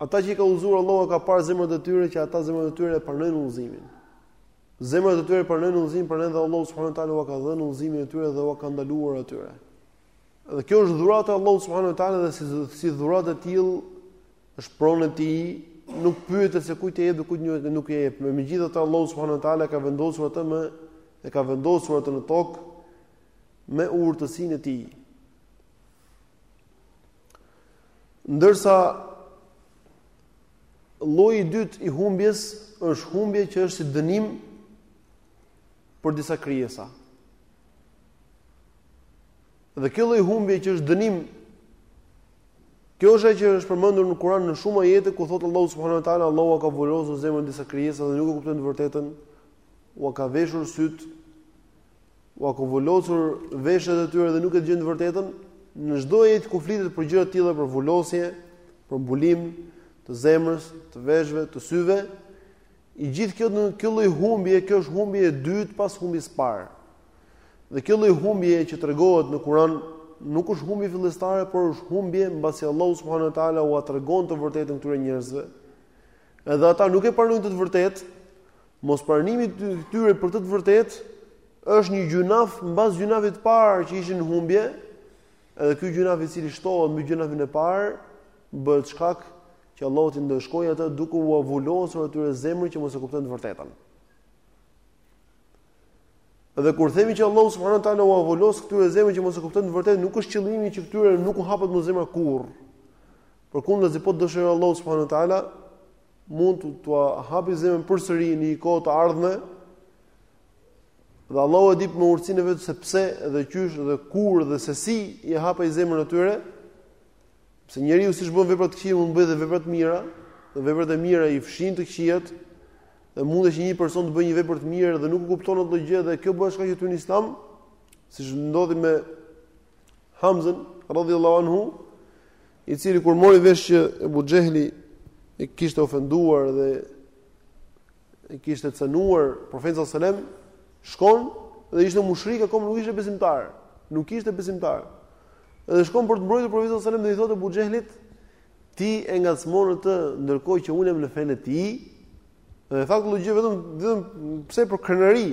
ata që i ka udhëzuar Allahu ka parë zemrat e tyre që ata zemrat e tyre e pranojnë udhëzimin. Zemrat e tyre pranojnë udhëzimin, por edhe Allahu subhanahu wa taala u ka dhënë udhëzimin e tyre dhe u ka ndaluar atyre. Dhe kjo është dhurata e Allahut subhanahu wa taala dhe si si dhuratë e tillë është pronë e tij, nuk pyetet se kujt ia jep dhe kujt nuk nuk ia jep. Megjithatë Allahu subhanahu wa taala ka vendosur atë me e ka vendosur atë në tokë me urtësinë e tij. Ndërsa lloji i dytë i humbjes është humbje që është si dënim për disa krijesa. Dhe kjo lloj humbje që është dënim Kjo është ajo që është përmendur në Kur'an në shumë ajete ku thotë Allahu subhanahu wa taala Allahu ua ka vulosur zemrën disa krijesave dhe nuk e kuptojnë të vërtetën, ua ka veshur sytë ua ka vulosur veshët e tyre dhe nuk e dëgjojnë të vërtetën, në çdo ajet ku flitet për gjëra të tilla për vulosje, për mbulim të zemrës, të veshëve, të syve, e gjithë kjo, kjo lloj humbje, kjo është humbje e dytë pas humbjes së parë. Dhe kjo lloj humbje që tregohet në Kur'an nuk është humbje fillestare, por është humbje mbasi Allahu subhanahu wa taala ua tregon të vërtetën këtyre njerëzve. Edhe ata nuk e pranojnë këtë të vërtetë, Mos pranimi i tyre për këtë të vërtetë është një gjynaf mbas gjynafit të parë që ishin në humbje, edhe ky gjynaf i cili shtohet mbi gjynafin e parë bëhet shkak që Allahu t'i ndëshkojë ata duke ua vulosur atyre zemrën që mos e kuptojnë të vërtetën. Dhe kur themi që Allahu subhanahu wa taala ua vulos këtyre zemrën që mos e kuptojnë të vërtetën, nuk është qëllimi që këtyre nuk u hapet më zemra kurrë. Përkundazi po të dëshirojë Allahu subhanahu wa taala mund t'ua hapi zemrën përsëri në një kohë të ardhme. Dhe Allahu e di me urtësinë e vet se pse dhe qysh dhe kur dhe se si i hap ai zemrën e tyre. Pse njeriu siç bën vepra të këqija mund të bëjë dhe vepra të mira, dhe veprat e mira i fshin të këqijat. Dhe mund të që një person të bëjë një vepër të mirë dhe nuk e kupton atë gjë dhe kjo bëhet shkak që t'hyjë n'Islam, siç ndodhi me Hamzën radhiyallahu anhu, i cili kur mori vesh që Ebu Xhehli e kishte ofenduar dhe e kishte cënuar profetin sallallahu alajhi wasallam, shkon dhe ishte mushrik akoma nuk ishte besimtar, nuk ishte besimtar. Dhe shkon për të mbrojtur profetin sallallahu alajhi wasallam dhe i thotë Ebu Xhehlit, ti e ngacmon atë ndërkohë që unë jam në fenë e tij. Dhe tha këtë gjë vetëm vetëm se për krenari.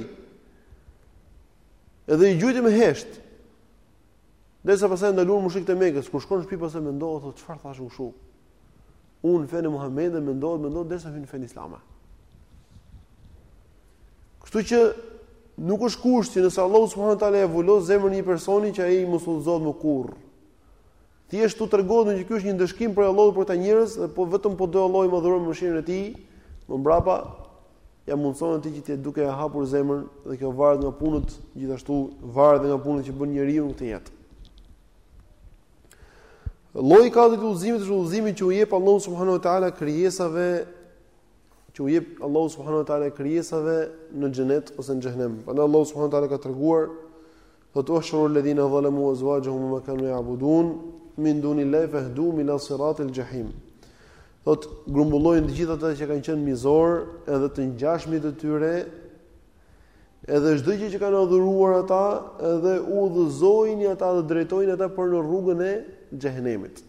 Edhe i gjujti me heshtë. Derisa pastaj ndaluan mushrikët e Mekës, kur shkon në shtëpi pastaj mendohet thotë çfarë thashë unë kështu. Unë në fenë Muhamedit mendohet mendohet derisa hyn në fenë islame. Kështu që nuk është kushti që nëse Allahu subhanahu wa taala e vulos zemrën e një personi që ai mos udhëzohet më kurrë. Thjesht u tregon që ky është një ndëshkim prej Allahut për këta njerëz dhe po vetëm po do Allahu më dhuron mëshirën e tij, më mbrapa ia mundëson atij që të jetë duke e hapur zemrën dhe kjo varet nga punët, gjithashtu varet nga punët që bën njeriu në këtë jetë. Lloji i katërt i udhëzimit është udhëzimi që u jep Allahu subhanahu wa taala krijesave që u jep Allahu subhanahu wa taala krijesave në xhenet ose në xhehenem. Prandaj Allahu subhanahu wa taala ka treguar Thotë uhshuru alladhina zalamu azwajahum wa ma kanu ya'budun min duni llahi fahduhum ila siratil jahim. Thotë grumbullojini të gjithë ata që kanë qenë mizorë edhe të ngjashmit e tyre edhe çdo gjë që kanë adhuruar ata edhe udhëzojini ata dhe drejtojini ata për në rrugën e xhehenemit.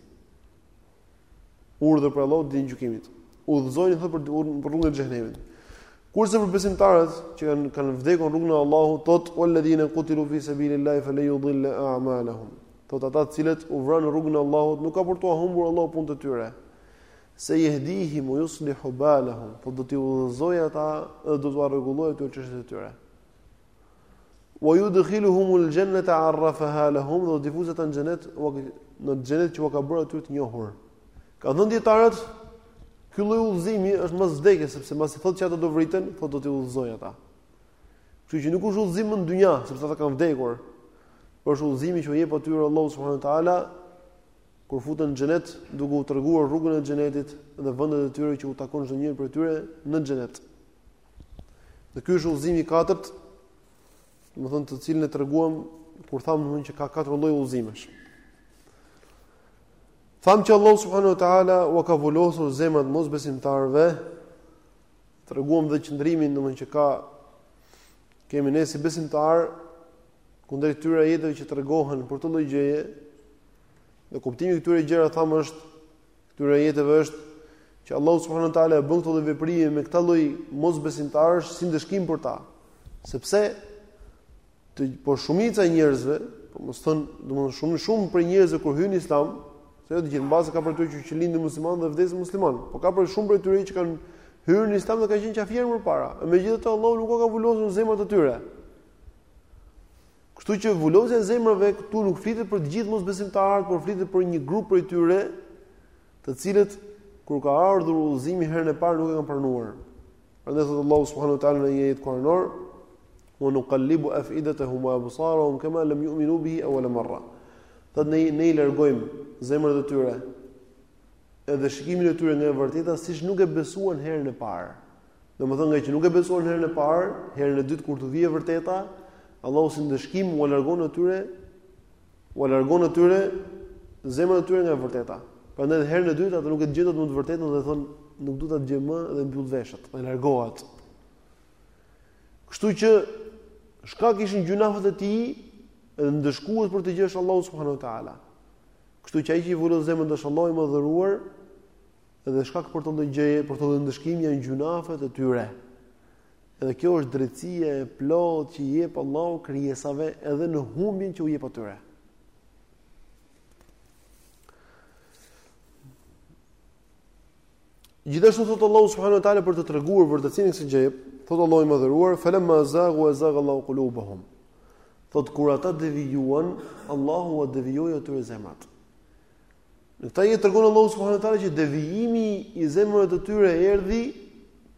Urdhër prej Allahut ditën e gjykimit. Udhëzojini thotë për për rrugën e xhehenemit. Kurse për besimtarët që kanë kanë vdekur në rrugën e Allahut, thotë walladhina qutilu fi sabilillahi falan yudhilla a'malahum. Thotë ata të cilët u vranë në rrugën e Allahut, nuk ka për t'ua humbur Allahu punët e tyre. Sayahdihim wa yuslihu balahum, po do t'i udhëzojë ata dhe do t'ua rregullojë atyre çështjet e tyre. Wa yudkhiluhumul jannata 'arrafaha lahum do t'i fusë ata në xhenet, në xhenet që ua ka bërë atyre të njohur. Kanë thënë dietarët, ky lloj udhëzimi është mbas vdekjes sepse masi thotë që ata do vriten, po do t'i udhëzojë ata. Kështu që nuk është udhëzim në dynja, sepse ata kanë vdekur. Por është udhëzimi që u jep atyre Allahu subhanahu wa taala kur futen në xhenet, duke u treguar rrugën e xhenetit dhe vendet e tyre që u takon çdonjërit prej tyre në xhenet. Dhe ky është udhëzimi i katërt, domethënë të cilin e treguam kur thamë domethënë që ka katër lloje udhëzimesh. Thamë që Allah subhanahu wa taala u ka vulosur zemrat mosbesimtarëve, treguam dhe qëndrimin domethënë që ka kemi ne si besimtarë kundër këtyre ajeteve që tregohen për këtë lloj gjëje. Dhe kuptimi i këtyre gjërave thamë është këtyre ajeteve është që Allahu subhanahu wa taala e bën këtë lloj veprimi me këta lloj mosbesimtarësh si ndëshkim për ta. Sepse të po shumica e njerëzve, po mos thënë, domethënë shumë shumë prej njerëzve kur hyjnë në Islam, se jo të gjithë mbase ka prej tyre që që lindin musliman dhe vdesin musliman, po ka shumë prej tyre që kanë hyrë në Islam dhe kanë qenë qafirë më përpara. Megjithatë Allahu nuk ka vulosur zemrat e tyre. Kështu që vulosja e zemrave këtu nuk flitet për të gjithë mosbesimtarët, por flitet për një grup prej tyre, të cilët kur ka ardhur udhëzimi herën e parë nuk e kanë pranuar. Prandaj thotë Allahu subhanahu wa taala në një ajet kuranor, "Wa nuqallibu af'idatahum wa absarahum kama lam yu'minu bihi awwal marra." Thotë ne ne i largojmë zemrat e tyre edhe shikimin e tyre nga e vërteta siç nuk e besuan herën e parë. Domethënë nga që nuk e besuan herën e parë, herën e dytë kur të vijë e vërteta, Allahu si ndëshkim ua largon atyre ua largon atyre zemrat e tyre nga e vërteta. Prandaj edhe herën e dytë ata nuk e dëgjojnë më të vërtetën dhe thon nuk dua ta dëgjoj më dhe mbyll veshët, dhe largohet. Kështu që shkak ishin gjynahet e tij edhe ndëshkuesi për këtë gjë është Allahu subhanu wa ta'ala. Kështu që ai që i vulos zemrën është Allahu i madhëruar dhe shkak për këtë gjë, për këtë lloj ndëshkimi janë gjynahet e tyre. Edhe kjo është drejtësia e plotë që i jep Allahu krijesave edhe në humbjen që u jep atyre. Gjithashtu thot Allahu subhanahu wa taala për të treguar vërtetësinë e kësaj gjëje, thot Allahu i madhëruar, "Falamma zaghu azagha Allahu qulubahum." Thot kur ata devijuan, Allahu ua devijoi atyre zemrat. Në këtë ajet tregon Allahu subhanahu wa taala që devijimi i zemrave të tyre erdhi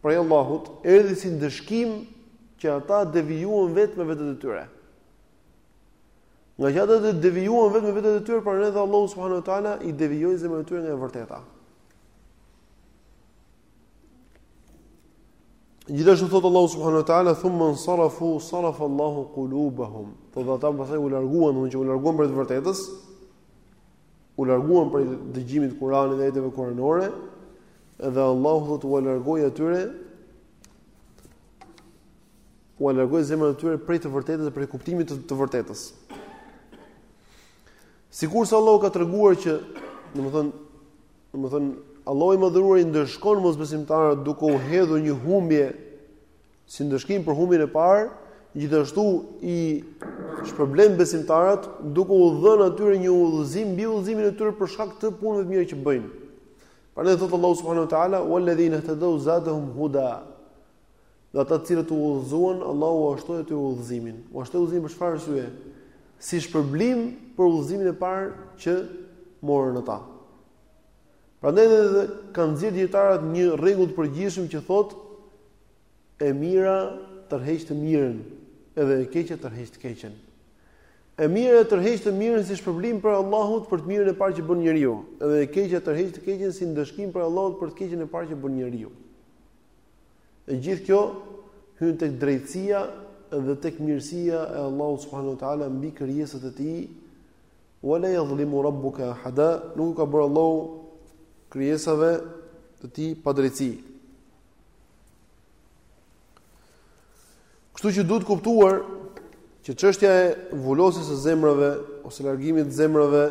prej Allahut, erdhi si ndëshkim që ata devijuan vetë me veten e tyre. Nga që ata devijuan vetë me veten e tyre, pra edhe Allahu subhanahu wa taala i devijoi zemrat e tyre nga e vërteta. Gjithashtu thotë Allahu subhanahu wa taala thumma insarafu sarafa Allahu qulubahum. Thotë ata pastaj u larguan, domethënë që u larguan prej të vërtetës, u larguan prej dëgjimit të Kuranit dhe ajeteve kuranore, dhe Allahu thot ua largoi atyre ua largoi zemrat e tyre prej të vërtetës dhe prej kuptimit të së vërtetës. Sikurse Allahu ka treguar që, domethënë, domethënë Allahu i madhëruar i ndëshkon mosbesimtarët duke u hedhur një humbje si ndëshkim për humbjen e parë, gjithashtu i shpërblen besimtarët duke u dhënë atyre një udhëzim mbi udhëzimin e tyre për shkak të punëve të mira që bëjnë. Prandaj thot Allahu subhanahu wa taala, "Walladhina ihtadaw zadahum huda." Dhe ata të cilët u udhëzuan, Allahu ua shton atyre udhëzimin. Ua shton udhëzimin për çfarë arsye? Si shpërblim për udhëzimin e parë që morën ata. Prandaj edhe kanë nxjerr dietarët një rregull të përgjithshëm që thotë e mira tërheq të mirën, edhe e keqja tërheq të keqen. E mira tërheq të mirën si shpërblim prej Allahut për të mirën e parë që bën njeriu, edhe e keqja tërheq të keqen si ndëshkim prej Allahut për të keqen e parë që bën njeriu. E gjithë kjo hyn tek drejtësia dhe tek mirësia e Allahut subhanahu wa taala mbi krijesat e tij. Wa la yadhlimu rabbuka ahada, nuk u ka bërë Allahu krijesave të tij padrejtësi. Kështu që duhet kuptuar që çështja e vulosjes së zemrave ose largimit të zemrave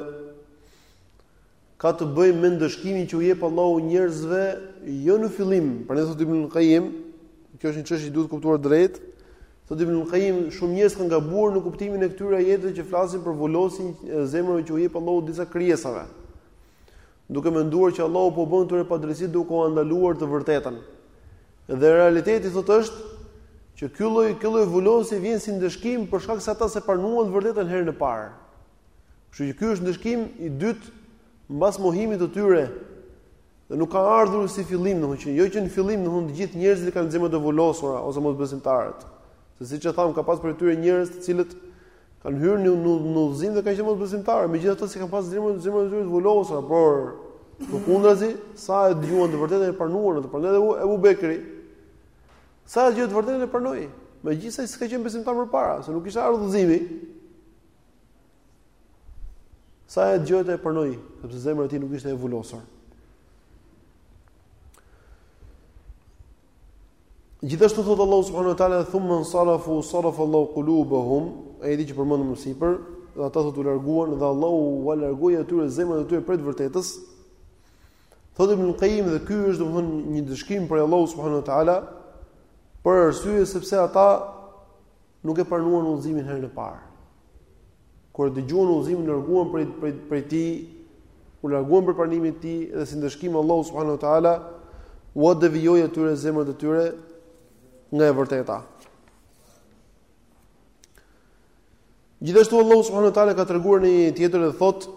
ka të bëjë me ndëshkimin që u jep Allahu njerëzve jo në fillim, prandaj thotë Ibnul Qayyim, kjo është një çështje që duhet kuptuar drejt. Thotë Ibnul Qayyim, shumë njerëz kanë gabuar në kuptimin e këtyre ajeteve që flasin për vulosjen e zemrave që u jep Allahu disa krijesave. Duke menduar që Allahu po u bën këtyre padrejtësi duke ua ndaluar të vërtetën. Dhe realiteti thotë është që ky lloj ky lloj vulosje vjen si ndëshkim për shkak se ata s'e pranuan vërtetën herën e parë. Kështu që ky është ndëshkim i dytë mbas mohimit të tyre. Dhe nuk ka ardhur si fillim, domethënë që jo që në fillim domethënë të gjithë njerëzit kanë zemra të vulosura ose mosbesimtarët. Se siç e thamë, ka pas prej tyre njerëz të cilët kanë hyrë në në në udhëzim dhe kanë qenë mosbesimtarë, megjithatë s'i kanë pas zemrat zemrat e tyre të vulosura, por përkundrazi sa e dëgjuan të vërtetën e pranuan atë. Prandaj edhe Abu Bekri sa e dëgjoi të vërtetën e pranoi. Megjithëse s'ka qenë besimtar më parë, se nuk kishte ardhur udhëzimi, Sa e dëgjoi e pranoi, sepse zemra e tij nuk ishte e vulosur. Gjithashtu thotë Allahu subhanahu wa taala thumma nsarafu sarafa Allahu qulubahum ajeti që përmendëm më sipër dhe ata thotë u larguan dhe Allahu u largoi atyre zemrat e tyre prej të vërtetës thotë Ibn Qayyim dhe ky është domethënë ndëshkim prej Allahut subhanahu wa taala për arsye sepse ata nuk e pranuan udhëzimin herën e parë. Kur e dëgjuan udhëzimin, u larguan prej prej prej tij, u larguan prej pranimit të tij dhe si ndëshkim Allahu subhanahu wa taala ua devijoi atyre zemrat e tyre nga e vërteta. Gjithashtu Allahu subhanahu wa taala ka treguar në një ajet tjetër dhe thotë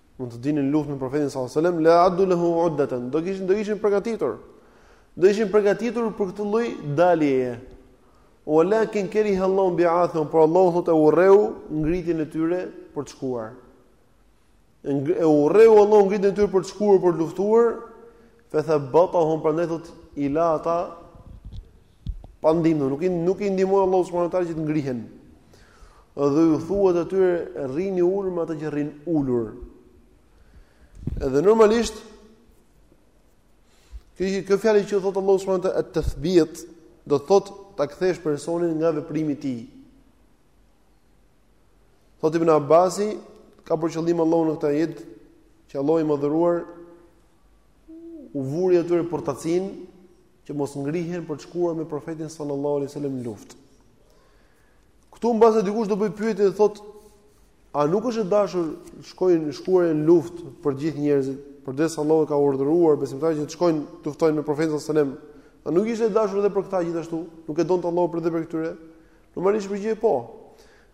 mund të dilnin në luftë me profetin sallallahu alajhi wasallam la adu lahu uddatan do kishin do ishin përgatitur do ishin përgatitur për këtë lloj daljeje walakin keriha Allahu nbiathum por allahu thot e urreu ngritjen e tyre për të shkuar e urreu allahu ngritjen e tyre për të shkuar për të luftuar fa thabatahum prandaj thot i la ata Pa ndihmë, nuk i nuk i ndihmoi Allahu subhanahu wa taala që të ngrihen. Dhe iu tha atyre rrini ulur me ata që rrin ulur. Edhe normalisht kjo kjo fjalë që thot Allahu subhanahu wa taala at-tathbit do të thot ta kthesh personin nga veprimi i tij. Thot Ibn Abbasi ka për qëllim Allahu në këtë ajet që Allahu i madhëruar u vuri atyre përtacinë që mos ngrihen për të shkuar me profetin sallallahu alaihi wasallam në luftë. Ktu mbase dikush do bëj pyetje dhe thot a nuk është e dashur të shkojnë shkuarja në luftë për gjithë njerëzit, përderisa Allahu ka urdhëruar besimtarët që të shkojnë të luftojnë me profetin sallallahu alaihi wasallam. A nuk ishte e dashur edhe për këtë gjithashtu? Nuk e donte Allahu edhe prej këtyre? Normalisht përgjigja po.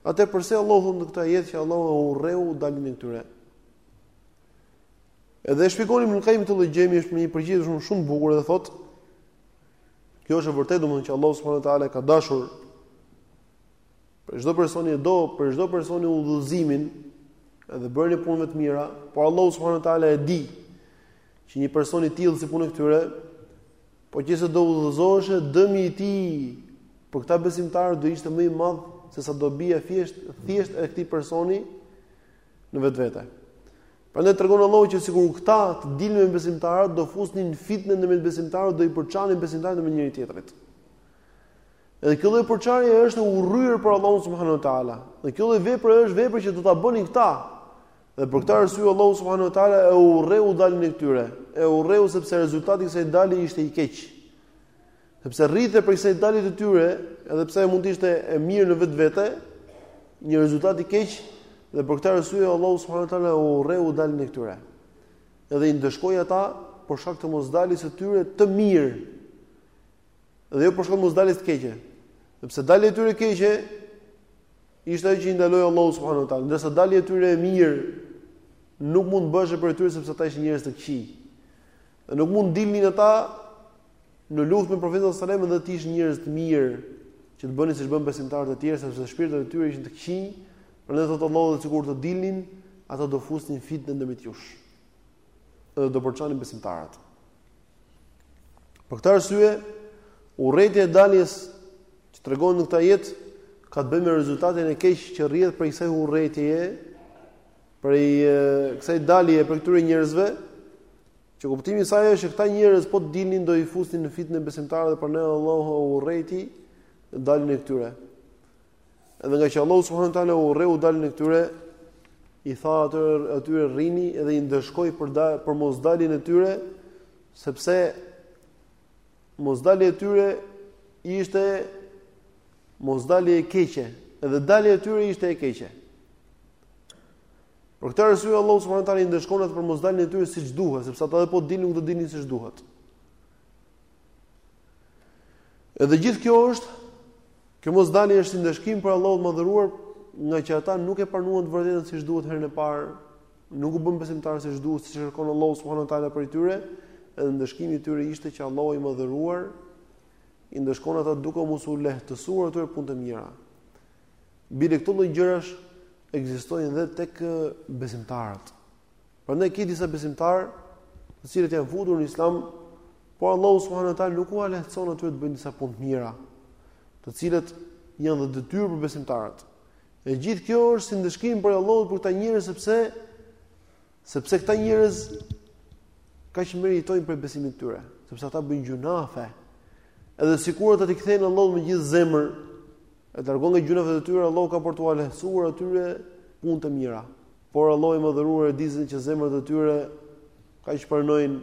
Atëherë përse Allahu thot në këtë ajet që Allahu e urreu daljen e këtyre? Edhe e shpjegon Ibn Qayyim këtë lloj gjëje me një përgjigje shumë shumë të bukur dhe thotë Kjo është e vërtetë domethënë që Allahu subhanahu wa taala ka dashur prej çdo personi e do prej çdo personi udhëzimin dhe bërjen e punëve të mira, por Allahu subhanahu wa taala e di që një person i tillë si puna e këtyre, po qe se do udhëzoheshe, dëmi i tij për këta besimtarë do ishte më i madhë se sa dobia thjesht, thjesht e këtij personi në vetvete. Prandaj tregon Allahu që sikur këta të dilnin me besimtarët, do fusnin fitne në mes besimtarëve, do i përçanin besimtarët me njëri tjetrin. Edhe kjo lloj përçarje është e urryer prej Allahut subhanuhu teala. Dhe kjo lloj vepre është vepër që do ta bënin këta. Dhe për këtë arsye Allahu subhanuhu teala e urreu daljen e këtyre. E urreu sepse rezultati i kësaj daljeje ishte i keq. Sepse rridhte prej kësaj dalje të tyre, edhe pse mund të ishte e mirë në vetvete, një rezultat i keq dhe për këtë arsye Allahu subhanahu wa taala e urreu daljen e këtyre. Edhe i ndëshkoi ata për shkak të mos daljes së tyre të mirë. Dhe jo për shkak të mos daljes të keqe. Sepse dalja e tyre e keqe ishte ajo që i ndaloi Allahu subhanahu wa taala, ndërsa dalja e tyre e mirë nuk mund të bëhej prej tyre sepse ata ishin njerëz të këqij. Dhe nuk mund dilnin ata në luftë me profetin sallallahu alajhi wasallam dhe të ishin njerëz të mirë që të bënin siç bën besimtarët e tjerë sepse shpirtrat e tyre ishin të këqij, prandaj thotë Allahu dhe sikur të dilnin, ata do fusnin fitnë ndërmjet jush. Edhe do përçanin besimtarët. Për këtë arsye, urrejtja e daljes që tregon në këtë ajet ka të bëjë me rezultatin e keq që rrjedh prej kësaj urrejtjeje, prej kësaj dalje prej këtyre njerëzve, Që kuptimi i saj është që këta njerëz po të dilnin do i fusnin në fitnë besimtarët dhe prandaj Allahu e urrejti dalin e këtyre. Edhe nga që Allahu subhanahu teala u urreu dalin e këtyre i tha atyre rrini edhe i ndëshkoi për da, për mos dalin e tyre sepse mos dalja e tyre ishte mos dalje e keqe edhe dalja e tyre ishte e keqe. Për këtë arsye Allahu subhanahu wa taala i ndëshkon ata për mos dalin e tyre siç duhet, sepse ata edhe po dilnin nuk do dilnin siç duhet. Edhe gjithë kjo është kjo mos dalje është ndëshkim prej Allahut të madhëruar, nga që ata nuk e pranuan të vërtetën siç duhet herën e parë, nuk u bën besimtarë siç duhet, siç kërkon Allahu subhanahu wa taala prej tyre, edhe ndëshkimi i tyre ishte që Allahu i madhëruar i ndëshkon ata duke mos u lehtësuar atyre punët e mira. Bile këto lloj gjërash ekzistojnë edhe tek besimtarët. Prandaj ke disa besimtarë, të cilët janë futur në Islam, por Allahu subhanahu wa taala nuk ua lehtëson atyre të bëjnë disa punë të mira, të cilat janë dhe detyrë për besimtarët. E gjithë kjo është si ndëshkim prej Allahut për këta njerëz sepse Sepse këta njerëz kaq meritojnë prej besimit tyre, sepse ata bëjnë gjunafe. Edhe sikur ata t'i kthehen Allahut me gjithë zemër, e largohen nga gjunafet e tyre, Allahu ka për t'u lehtësuar atyre punët e mira. Por Allahu i madhëruar e di se që zemrat e tyre kaq pranojnë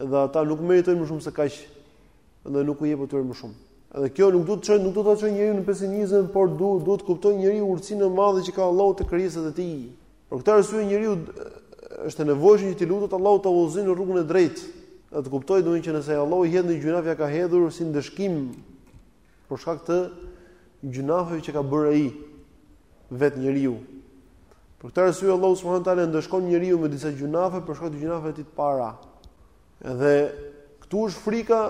dhe ata nuk meritojnë më shumë se kaq dhe nuk u jep atyre më shumë. Edhe kjo nuk duhet të çojë, nuk duhet ta çojë njeriu në pesimizëm, por duhet duhet të kuptojë njeriu urtësinë e madhe që ka Allahu te krijesat e tij. Për këtë arsye njeriu është e nevojshëm që t'i lutet Allahut ta udhëzojë në rrugën e drejtë. Dhe të kuptojë domethënë që nëse Allahu e hedh në gjunaf e ka hedhur si ndëshkim për shkak të gjunafeve që ka bërë ai vetë njeriu. Për këtë arsye Allahu subhanahu wa taala e ndëshkon njeriun me disa gjunafe për shkak të gjunafeve të tij të para. Edhe këtu është frika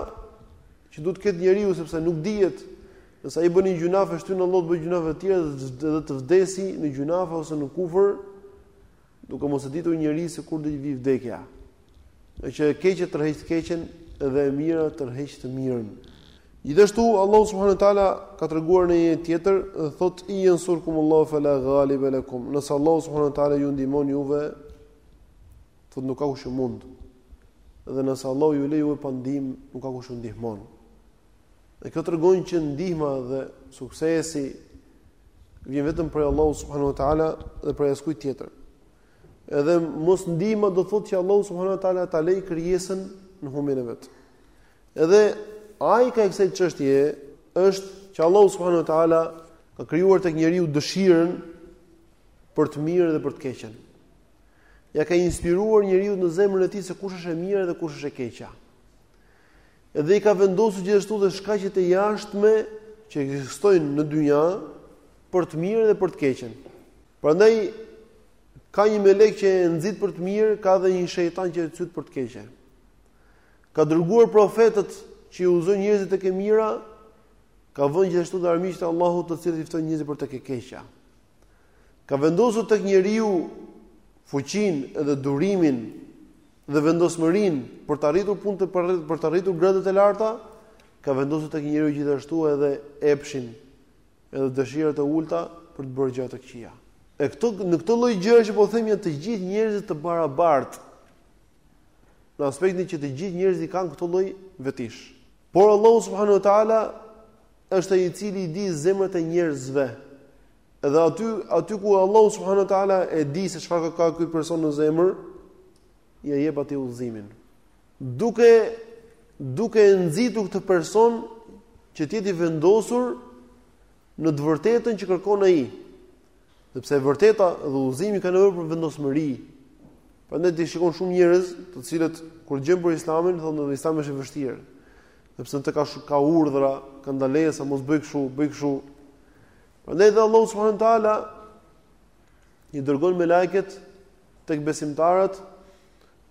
që duhet të ketë njeriu sepse nuk dihet nëse ai bën një gjunaf e shtyn Allahu të bëjë gjunafe të tjera dhe të vdesi në gjunaf ose në kufër, duke mos e ditur njeriu se kur do të vijë vdekja. Ngaqë e keqja tërheq të keqen dhe e mira tërheq të mirën. Gjithashtu Allahu subhanahu wa taala ka treguar në një ajet tjetër dhe thotë in yansurkum Allahu fala ghaliba lakum. Nëse Allahu subhanahu wa taala ju ndihmon juve, thotë nuk ka kush ju mund. Dhe nëse Allahu ju le ju pa ndihmë, nuk ka kush ju ndihmon. Dhe kjo tregon që ndihma dhe suksesi vjen vetëm prej Allahut subhanahu wa taala dhe prej askujt tjetër. Edhe mosndihma do thotë që Allahu subhanahu wa taala ta lej krijesën në humbjen e vet. Edhe ajka e kësaj çështje është që Allahu subhanahu wa taala ka krijuar tek njeriu dëshirën për të mirë dhe për të keqen. Ia ka inspiruar njeriut në zemrën e tij se kush është e mira dhe kush është e keqja. Edhe i ka vendosur gjithashtu dhe shkaqet e jashtme që ekzistojnë në dynja për të mirën dhe për të keqen. Prandaj ka një melek që e nxit për të mirë, ka dhe një shejtan që e cyt për të keqe. Ka dërguar profetët që i udhëzojnë njerëzit tek e mira, ka vënë gjithashtu dhe armiqtë e Allahut të cilët i ftojnë njerëzit për tek e keqja. Ka vendosur tek njeriu fuqinë dhe durimin dhe vendosmërinë për të arritur punë të për, për të arritur gradët e larta, ka vendosur tek njeriu gjithashtu edhe epshin, edhe dëshirat e ulta për të bërë gjëra të këqija. E këto në këto lloj gjëra që po them janë të gjithë njerëzit të barabartë. Në aspektin që të gjithë njerëzit i kanë këto lloj vetish. Por Allahu subhanahu wa taala është ai i cili i di zemrat e njerëzve. Dhe aty aty ku Allahu subhanahu wa taala e di se çfarë ka ky person në zemër, ia jep atij udhëzimin. Duke duke e nxitur këtë person që të jetë i vendosur në të vërtetën që kërkon ai. Sepse e vërteta dhe udhëzimi kanë nevojë për vendosmëri. Prandaj ti shikon shumë njerëz, të cilët kur dëgjojnë për Islamin, thonë se Islami është i vështirë. Sepse në të ka shumë ka urdhra, ka ndalesa, mos bëj kështu, bëj kështu. Prandaj dhe Allahu subhanahu wa taala i dërgon melaiket tek besimtarët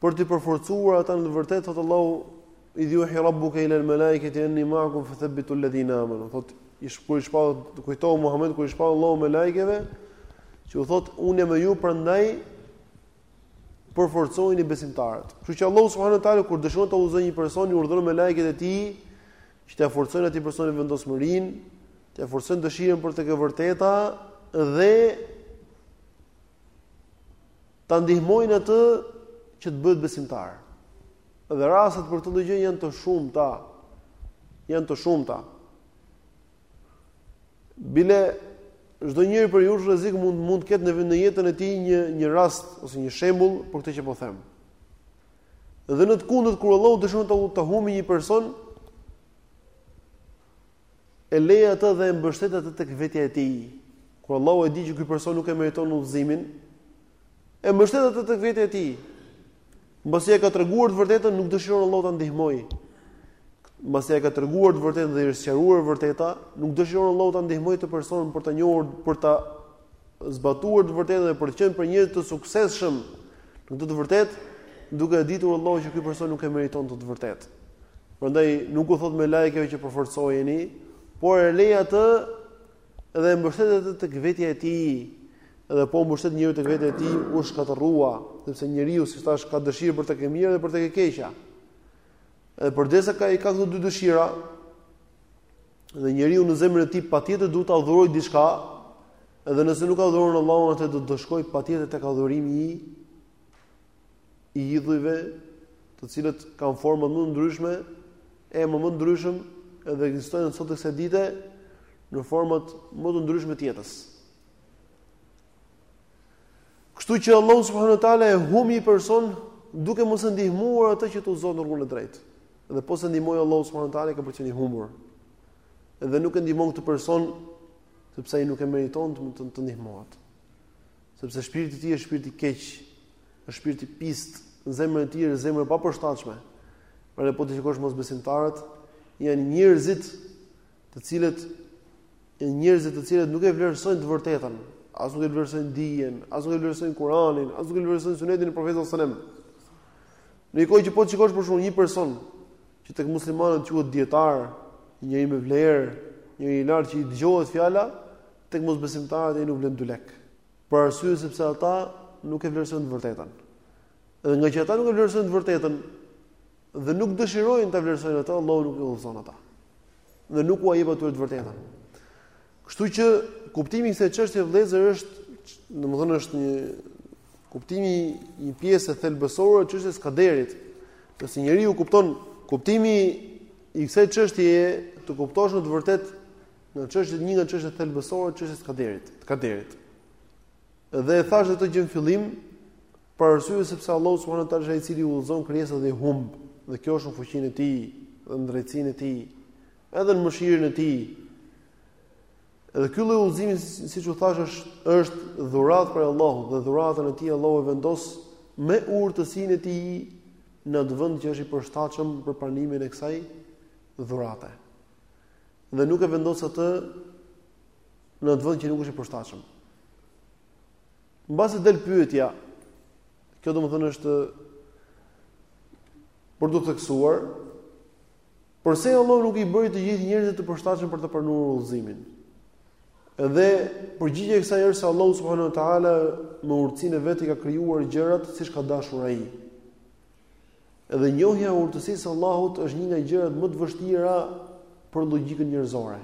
për t'i përforcuar ata në të vërtetë thot Allahu idh juhi rabbuka ila almalaikati anni ma'akum fathabitu alladhina amanu thot i shpoj shpall kujto Muhammed kur i shpall Allahu melaikeve që u thot unë jam me ju prandaj përforcojini besimtarët. Kështu që Allahu subhanahu wa taala kur dëshiron të udhëzojë një person, i urdhëron melaiket e tij që t'ia forcojnë atij personi vendosmërinë, t'ia forcojnë dëshirën për tek e vërteta dhe ta ndihmojnë atë që të bëhet besimtar. Dhe rastet për këtë lloj gjëje janë të shumta. Janë të shumta. Bile çdo njeri prej jush rrezik mund mund të ketë në në jetën e tij një një rast ose një shembull për këtë që po them. Dhe në të kundërt kur Allahu dëshiron ta humbi një person e lej atë dhe e mbështet atë tek vetja e tij. Kur Allahu e di që ky person nuk e meriton udhëzimin, E mbështet atë tek vetja e tij. Mbasi ia ka treguar të vërtetën, nuk dëshiron Allahu ta ndihmojë. Mbasi ia ka treguar të vërtetën dhe i është sqaruar vërteta, nuk dëshiron Allahu ta ndihmojë këtë person për ta njohur, për ta zbatuar të vërtetën dhe për të qenë prej njerëzve të suksesshëm në këtë të vërtetë, duke e ditur Allahu që ky person nuk e meriton këtë të vërtetë. Prandaj nuk u thotë melaikeve që përforcojeni, por e lë atë dhe e mbështet atë tek vetja e tij dhe po u mbështet njeriu tek vetja e tij u shkatërrua sepse njeriu siç thashë ka dëshirë për tek e mira dhe për tek e keqja dhe përderisa ka i ka këto dy dëshira dhe njeriu në zemrën e tij patjetër duhet ta adhurojë diçka dhe nëse nuk adhuron Allahun atëherë do të shkojë patjetër tek adhurimi i i idhujve, të cilët kanë forma më të ndryshme, emra më të ndryshëm dhe ekzistojnë sot e kësaj dite në format më të ndryshme të jetës. Kështu që Allahu subhanahu wa taala e humb një person duke mos e ndihmuar atë që të udhëzohet në rrugën e drejtë. Dhe po s'e ndihmoi Allahu subhanahu wa taala ka për të qenë i humbur. Dhe nuk e ndihmon këtë person sepse ai nuk e meriton të të, të ndihmohet. Sepse shpirti i tij është shpirt i keq, është shpirt i pistë, zemra e tij është zemër e papërshtatshme. Prandaj po t'i shikosh mosbesimtarët, janë njerëzit të cilët janë njerëzit të cilët nuk e vlerësojnë të vërtetën, as nuk e vlerësojnë dijen, as nuk e vlerësojnë Kur'anin, as nuk e vlerësojnë Sunetin e Profetit sallallahu alajhi wasallam. Në një kohë që po të shikosh për shembull një person që tek muslimanët quhet dietar, njeri me vlerë, njeri i lartë që i dëgjohet fjala, Tek mosbesimtarët ai nuk vlen dy lekë, për arsye sepse ata nuk e vlerësojnë të vërtetën. Dhe ngaqë ata nuk e vlerësojnë të vërtetën dhe nuk dëshirojnë ta vlerësojnë atë, Allahu nuk i udhëzon ata. Dhe nuk ua jep atyre të vërtetën. Kështu që kuptimi i kësaj çështje vëllëzër është, domethënë është një kuptimi një pjesë thelbësore e çështjes së kaderit. Nëse njeriu kupton kuptimi i kësaj çështjeje, të kuptosh në të vërtetë nga çështjet një nga çështjet thelbësore të çështjes së kaderit, të kaderit. Dhe e thashë këtë gjë në fillim, për arsye sepse Allahu subhanahu wa taala është ai i cili udhëzon krijesat dhe i humb, dhe kjo është në fuqinë e tij, dhe në drejtësinë e tij, edhe në mëshirën e tij. Edhe ky lloj udhëzimi, siç u thashë, është është dhuratë prej Allahut dhe dhuratën e tij Allahu e vendos me urtësinë e tij në atë vend që është i përshtatshëm për pranimin e kësaj dhurate. dhe nuk e vendos atë në atë vend që nuk është i përshtatshëm. Mbase del pyetja, kjo domethënë është për t'u theksuar përse Allahu nuk i bëri të gjithë njerëzit të përshtatshëm për të pranuar udhëzimin. Dhe përgjigja e kësaj është se Allahu subhanahu wa taala me urtësinë e vet i ka krijuar gjërat siç ka dashur ai. Edhe njohja e urtësisë së Allahut është një nga gjërat më të vështira për logjikën njerëzore.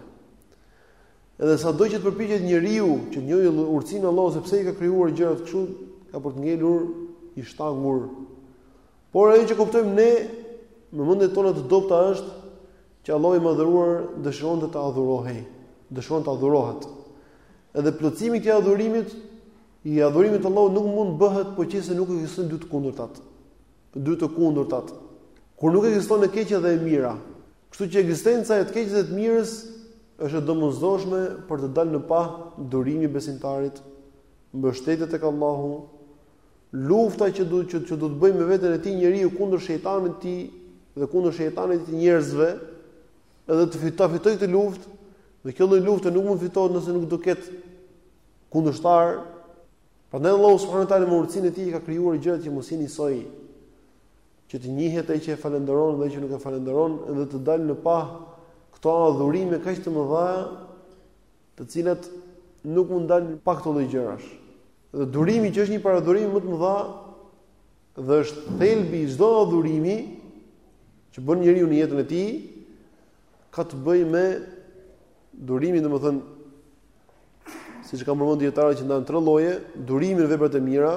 Edhe sado që të përpiqet njeriu që të njohë urtësinë e Allahut se pse i ka krijuar gjërat kështu, ka për të ngelur i shtangur. Por ajo që kuptojmë ne me mendjet tona të dobta është që Allahu i madhëruar dëshironte të adhurohej, dëshiron të adhurohet. Edhe plotësimi i këtij adhurimit I adhurimit të Allahut nuk mund të bëhet po qe se nuk ekzistojnë dy të kundërtat. Dy të kundërtat. Kur nuk ekziston e keqja dhe e mira. Kështu që ekzistenca e të keqes dhe të mirës është e domosdoshme për të dalë në pah durimi i besimtarit mbështetja tek Allahu, lufta që do që, që do të bëjë me veten e tij njeriu kundër shejtanit të tij dhe kundër shejtanit të njerëzve, edhe të fitojë, fitojë këtë luftë, dhe kjo lloj lufte nuk mund të fitohet nëse nuk do ketë kundërshtar. Prandaj Allahu subhanahu wa taala me urtësinë e tij ka krijuar gjërat që mos jenë njësoj që të njihet ai që e falënderon dhe që nuk e falënderon dhe të dalë në pah këto adhurime kaq të mëdha të cilat nuk mund dalë pa këto lloj gjërash. Dhe durimi që është një prej adhurimeve më të mëdha dhe është thelbi i çdo adhurimi që bën njeriu në jetën e tij, ka të bëjë me durimin, domethënë siç kanë përmendur dijetarët që ndahet në tre lloje, durimi në veprat e mira,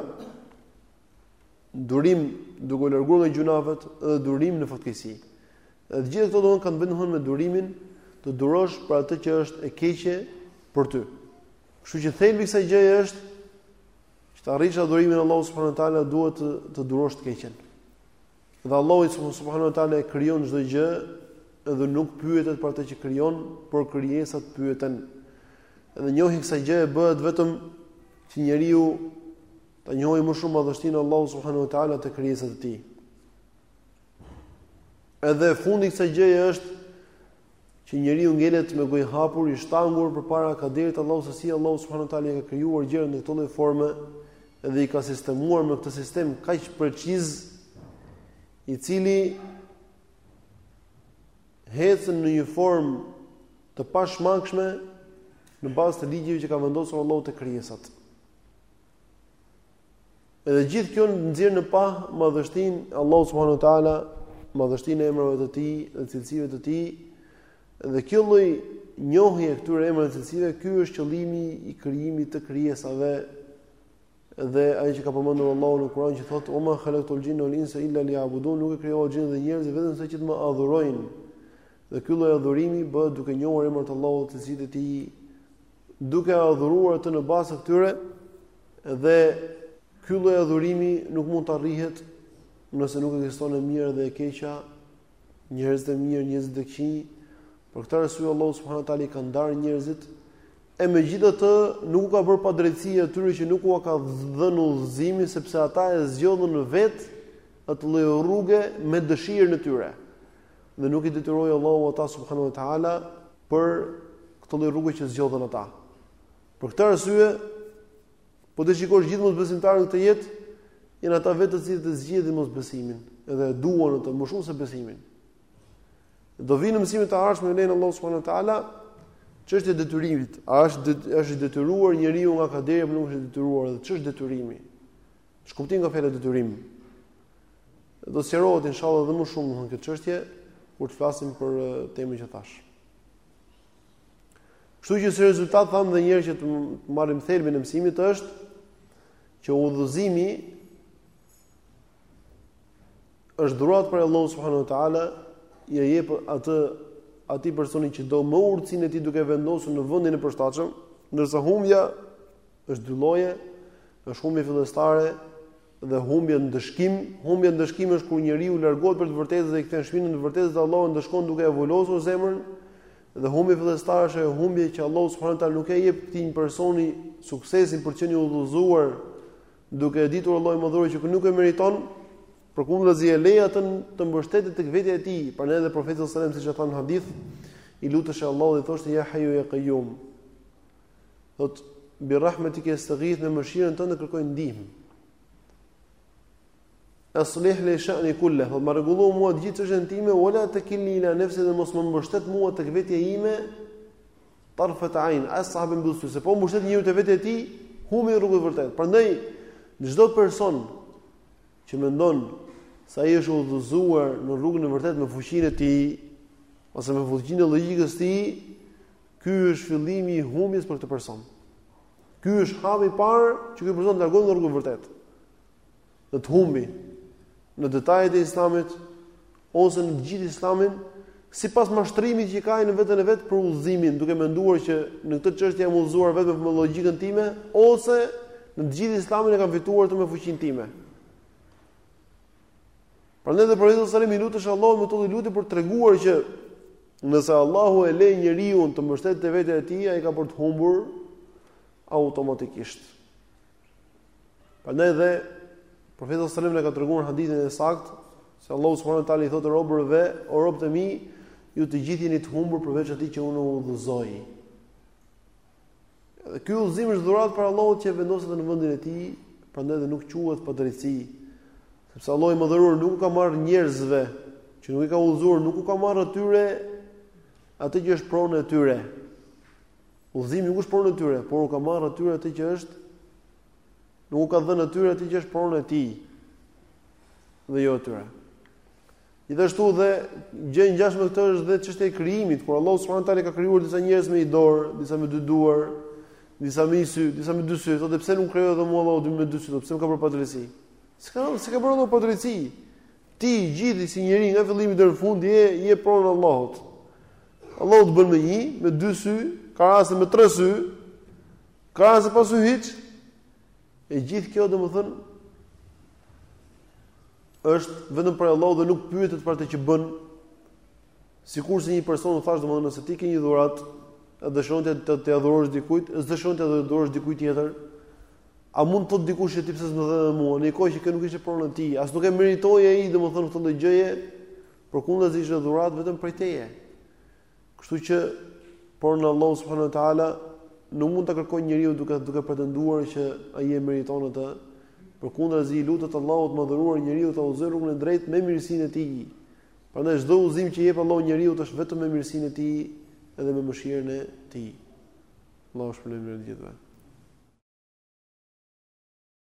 durim duke u larguar nga gjynahet dhe durim në fatkeqësi. Dhe të gjitha këto domethënë kanë të bëjnë domethënë me durimin të durosh për atë që është e keqe për ty. Kështu që thelbi i kësaj gjëje është që të arrish adhurimin e Allahut subhanahu wa taala duhet të, të durosh të keqen. Dhe Allahu subhanahu wa taala e krijon çdo gjë dhe nuk pyetet për atë që krijon, por krijesat pyeten. Dhe njohja e kësaj gjëje bëhet vetëm që njeriu ta njohë më shumë madhështinë e Allahut subhanahu wa taala te krijesat e tij. Edhe fundi i kësaj gjëje është që njeriu ngelet me gojë hapur i shtangur përpara kaderit të Allahut se si Allahu subhanahu wa taala i ka krijuar gjërat në këtë lloj forme dhe i ka sistemuar me këtë sistem kaq preciz i cili ecën në një formë të pashmangshme në bazë të ligjeve që ka vendosur Allahu te krijesat. Edhe gjithë kjo nxjerr në pah madhështinë e Allahut subhanuhu teala, madhështinë e emrave të Tij dhe cilësive të Tij. Dhe kjo lloj njohje e këtyre emrave dhe cilësive, ky është qëllimi i krijimit të krijesave. Dhe ajo që ka përmendur Allahu në Kur'an që thotë: "Uma khalaqtul jinna wal insa illa liya'budun", nuk i krijova xhinët dhe njerëzit vetëm se që të më adhurojnë. Dhe ky lloj adhurimi bëhet duke njohur emrat e Allahut, cilësitë e Tij, duke e adhuruar atë në bazë të këtyre dhe ky lloj adhurimi nuk mund të arrihet nëse nuk ekziston e mira dhe e keqja, njerëz të mirë, njerëz të këqij. Për këtë arsye Allahu subhanahu teala i ka ndarë njerëzit e megjithatë nuk u ka bërë padrejtësi atyre që nuk ua ka dhënë udhëzimin sepse ata e zgjodhën vetë atë lloj rruge me dëshirën e tyre. Dhe nuk i detyroi Allahu ata subhanahu teala për këtë lloj rruge që zgjodhën ata. Për këtë arsye, po të shikosh gjithë mosbesimtarët në këtë jetë, janë ata vetë të cilët e zgjedhin mosbesimin dhe e duan atë më shumë se besimin. Do vinë në mësimet e ardhshme me lejen e Allahut subhanahu wa taala, çështja e detyrimit, a është i detyruar njeriu nga kaderi apo nuk është i detyruar dhe ç'është detyrimi? Ç'kuptim ka fjala detyrim? Do të sqarohet inshallah edhe më shumë kjo çështje kur të flasim për temën që thashë. Kështu që si rezultat thamë edhe njëherë që të marrim thelbin e mësimit është që udhëzimi është dhuratë prej Allahut subhanu wa ta'ala ia jep atë atij personi që do me urtësinë e tij duke vendosur në vendin e përshtatshëm ndërsa humbja Është dy lloje, është humbje fillestare dhe humbje ndëshkim. Humbje ndëshkim është kur njeriu largohet prej të vërtetës dhe i kthen shpinën së vërtetës dhe Allahu e ndëshkon duke ia vulosur zemrën. Dhe humbje fillestare është humbje që Allahu subhanahu taala nuk ia jep këtij një personi suksesin për të qenë i udhëzuar duke e ditur Allahu me dituri që nuk e meriton. Përkundrazi e lë atë të mbështetet tek vetja e tij, prandaj edhe profeti sallallahu alajhi wasallam siç është në hadith, i lutej Allahut dhe thoshte ya hayyu ya qayyum. thotë bi rahmetike astaghith me mëshirën tënde kërkoj ndihmë aslih li shani kullah thotë ma rregullo mua të gjithë çështën time wala takilni ila nafsi dhe mos më mbështet mua tek vetja ime tarfat ayn as sa hap e mbyll sytë se po u mbështet njeriu te vetja e tij humbi rrugën e vërtetë prandaj çdo person që mendon se ai është udhëzuar në rrugën e vërtetë me fuqinë e tij ose me fuqinë e logjikës së tij, Ky është fillimi i humbjes për këtë person. Ky është hapi i parë që ky person largohet nga rruga e vërtetë. Do të humbi në detajet e Islamit ose në të gjithë Islamin, sipas mashtrimit që ka ai në veten e vet për udhëzimin, duke menduar që në këtë çështje jam udhëzuar vetëm me logjikën time ose në të gjithë Islamin e kam fituar vetëm me fuqinë time. Prandaj dhe profeti sallallahu alajhi wasallam i lutej Allahut me këtë lutje për të treguar që nëse Allahu e lë njeriun të mbështetet te vetja e tij, ai ka për të humbur automatikisht. Prandaj dhe profeti sallallahu alajhi wasallam na ka treguar në hadithin e saktë se Allahu subhanahu wa taala i thotë robërve, o robët e mi, ju të gjithë jeni të humbur përveç atij që unë e udhëzoj. Dhe ky udhëzim është dhuratë prej Allahut që vendoset në vendin e tij, prandaj dhe nuk quhet padrejtësi, sepse Allahu i madhëruar nuk u ka marrë njerëzve që nuk i ka udhëzuar, nuk u ka marrë atyre atë që është prona e tyre. Udhëzimi nuk është prona e tyre, por u ka marrë atyre atë që është nuk u ka dhënë atyre atë që është prona e tij dhe jo e tyre. Gjithashtu dhe gjë e ngjashme me këtë është dhe çështja e krijimit, kur Allahu subhanahu teala ka krijuar disa njerëz me një dorë, disa me dy duar, disa me një sy, disa me dy sy, thotë pse nuk më krijoi edhe mua Allahu me dy sy, pse më ka bërë padrejtësi? S'ka, s'ka bërë Allahu padrejtësi. Ti gjithë si njeri nga fillimi deri në fund je je pronë e Allahut. Allahu të bën me një, me dy sy, ka raste me tre sy, ka raste pa sy hiç. E gjithë kjo domethënë është vetëm prej Allahut dhe nuk pyetet për atë që bën. Sikurse një person u thash domethënë se ti ke një dhuratë, dëshiron t'ia, t'ia dhurosh dikujt, s'dëshiron t'ia dhurosh dikujt tjetër. A mund të thotë dikush se ti pse s'ma dhe mua, në kohë që kjo nuk ishte prona e tij, as nuk e meritoi ai domethënë këtë lloj gjëje, përkundazi ishte dhuratë vetëm prej teje. Kështu që pronën e Allahut subhanahu wa taala nuk mund ta kërkojë njeriu duke duke pretenduar që ai e meriton atë. Përkundrazi i lutet Allahut të madhëruar njeriu ta udhëzojë në rrugën e drejtë me mirësinë e tij. Prandaj çdo udhëzim që i jep Allahu njeriut është vetëm me mirësinë e tij dhe me mëshirën e tij. Allahu ju shpërbleftë të gjithëve.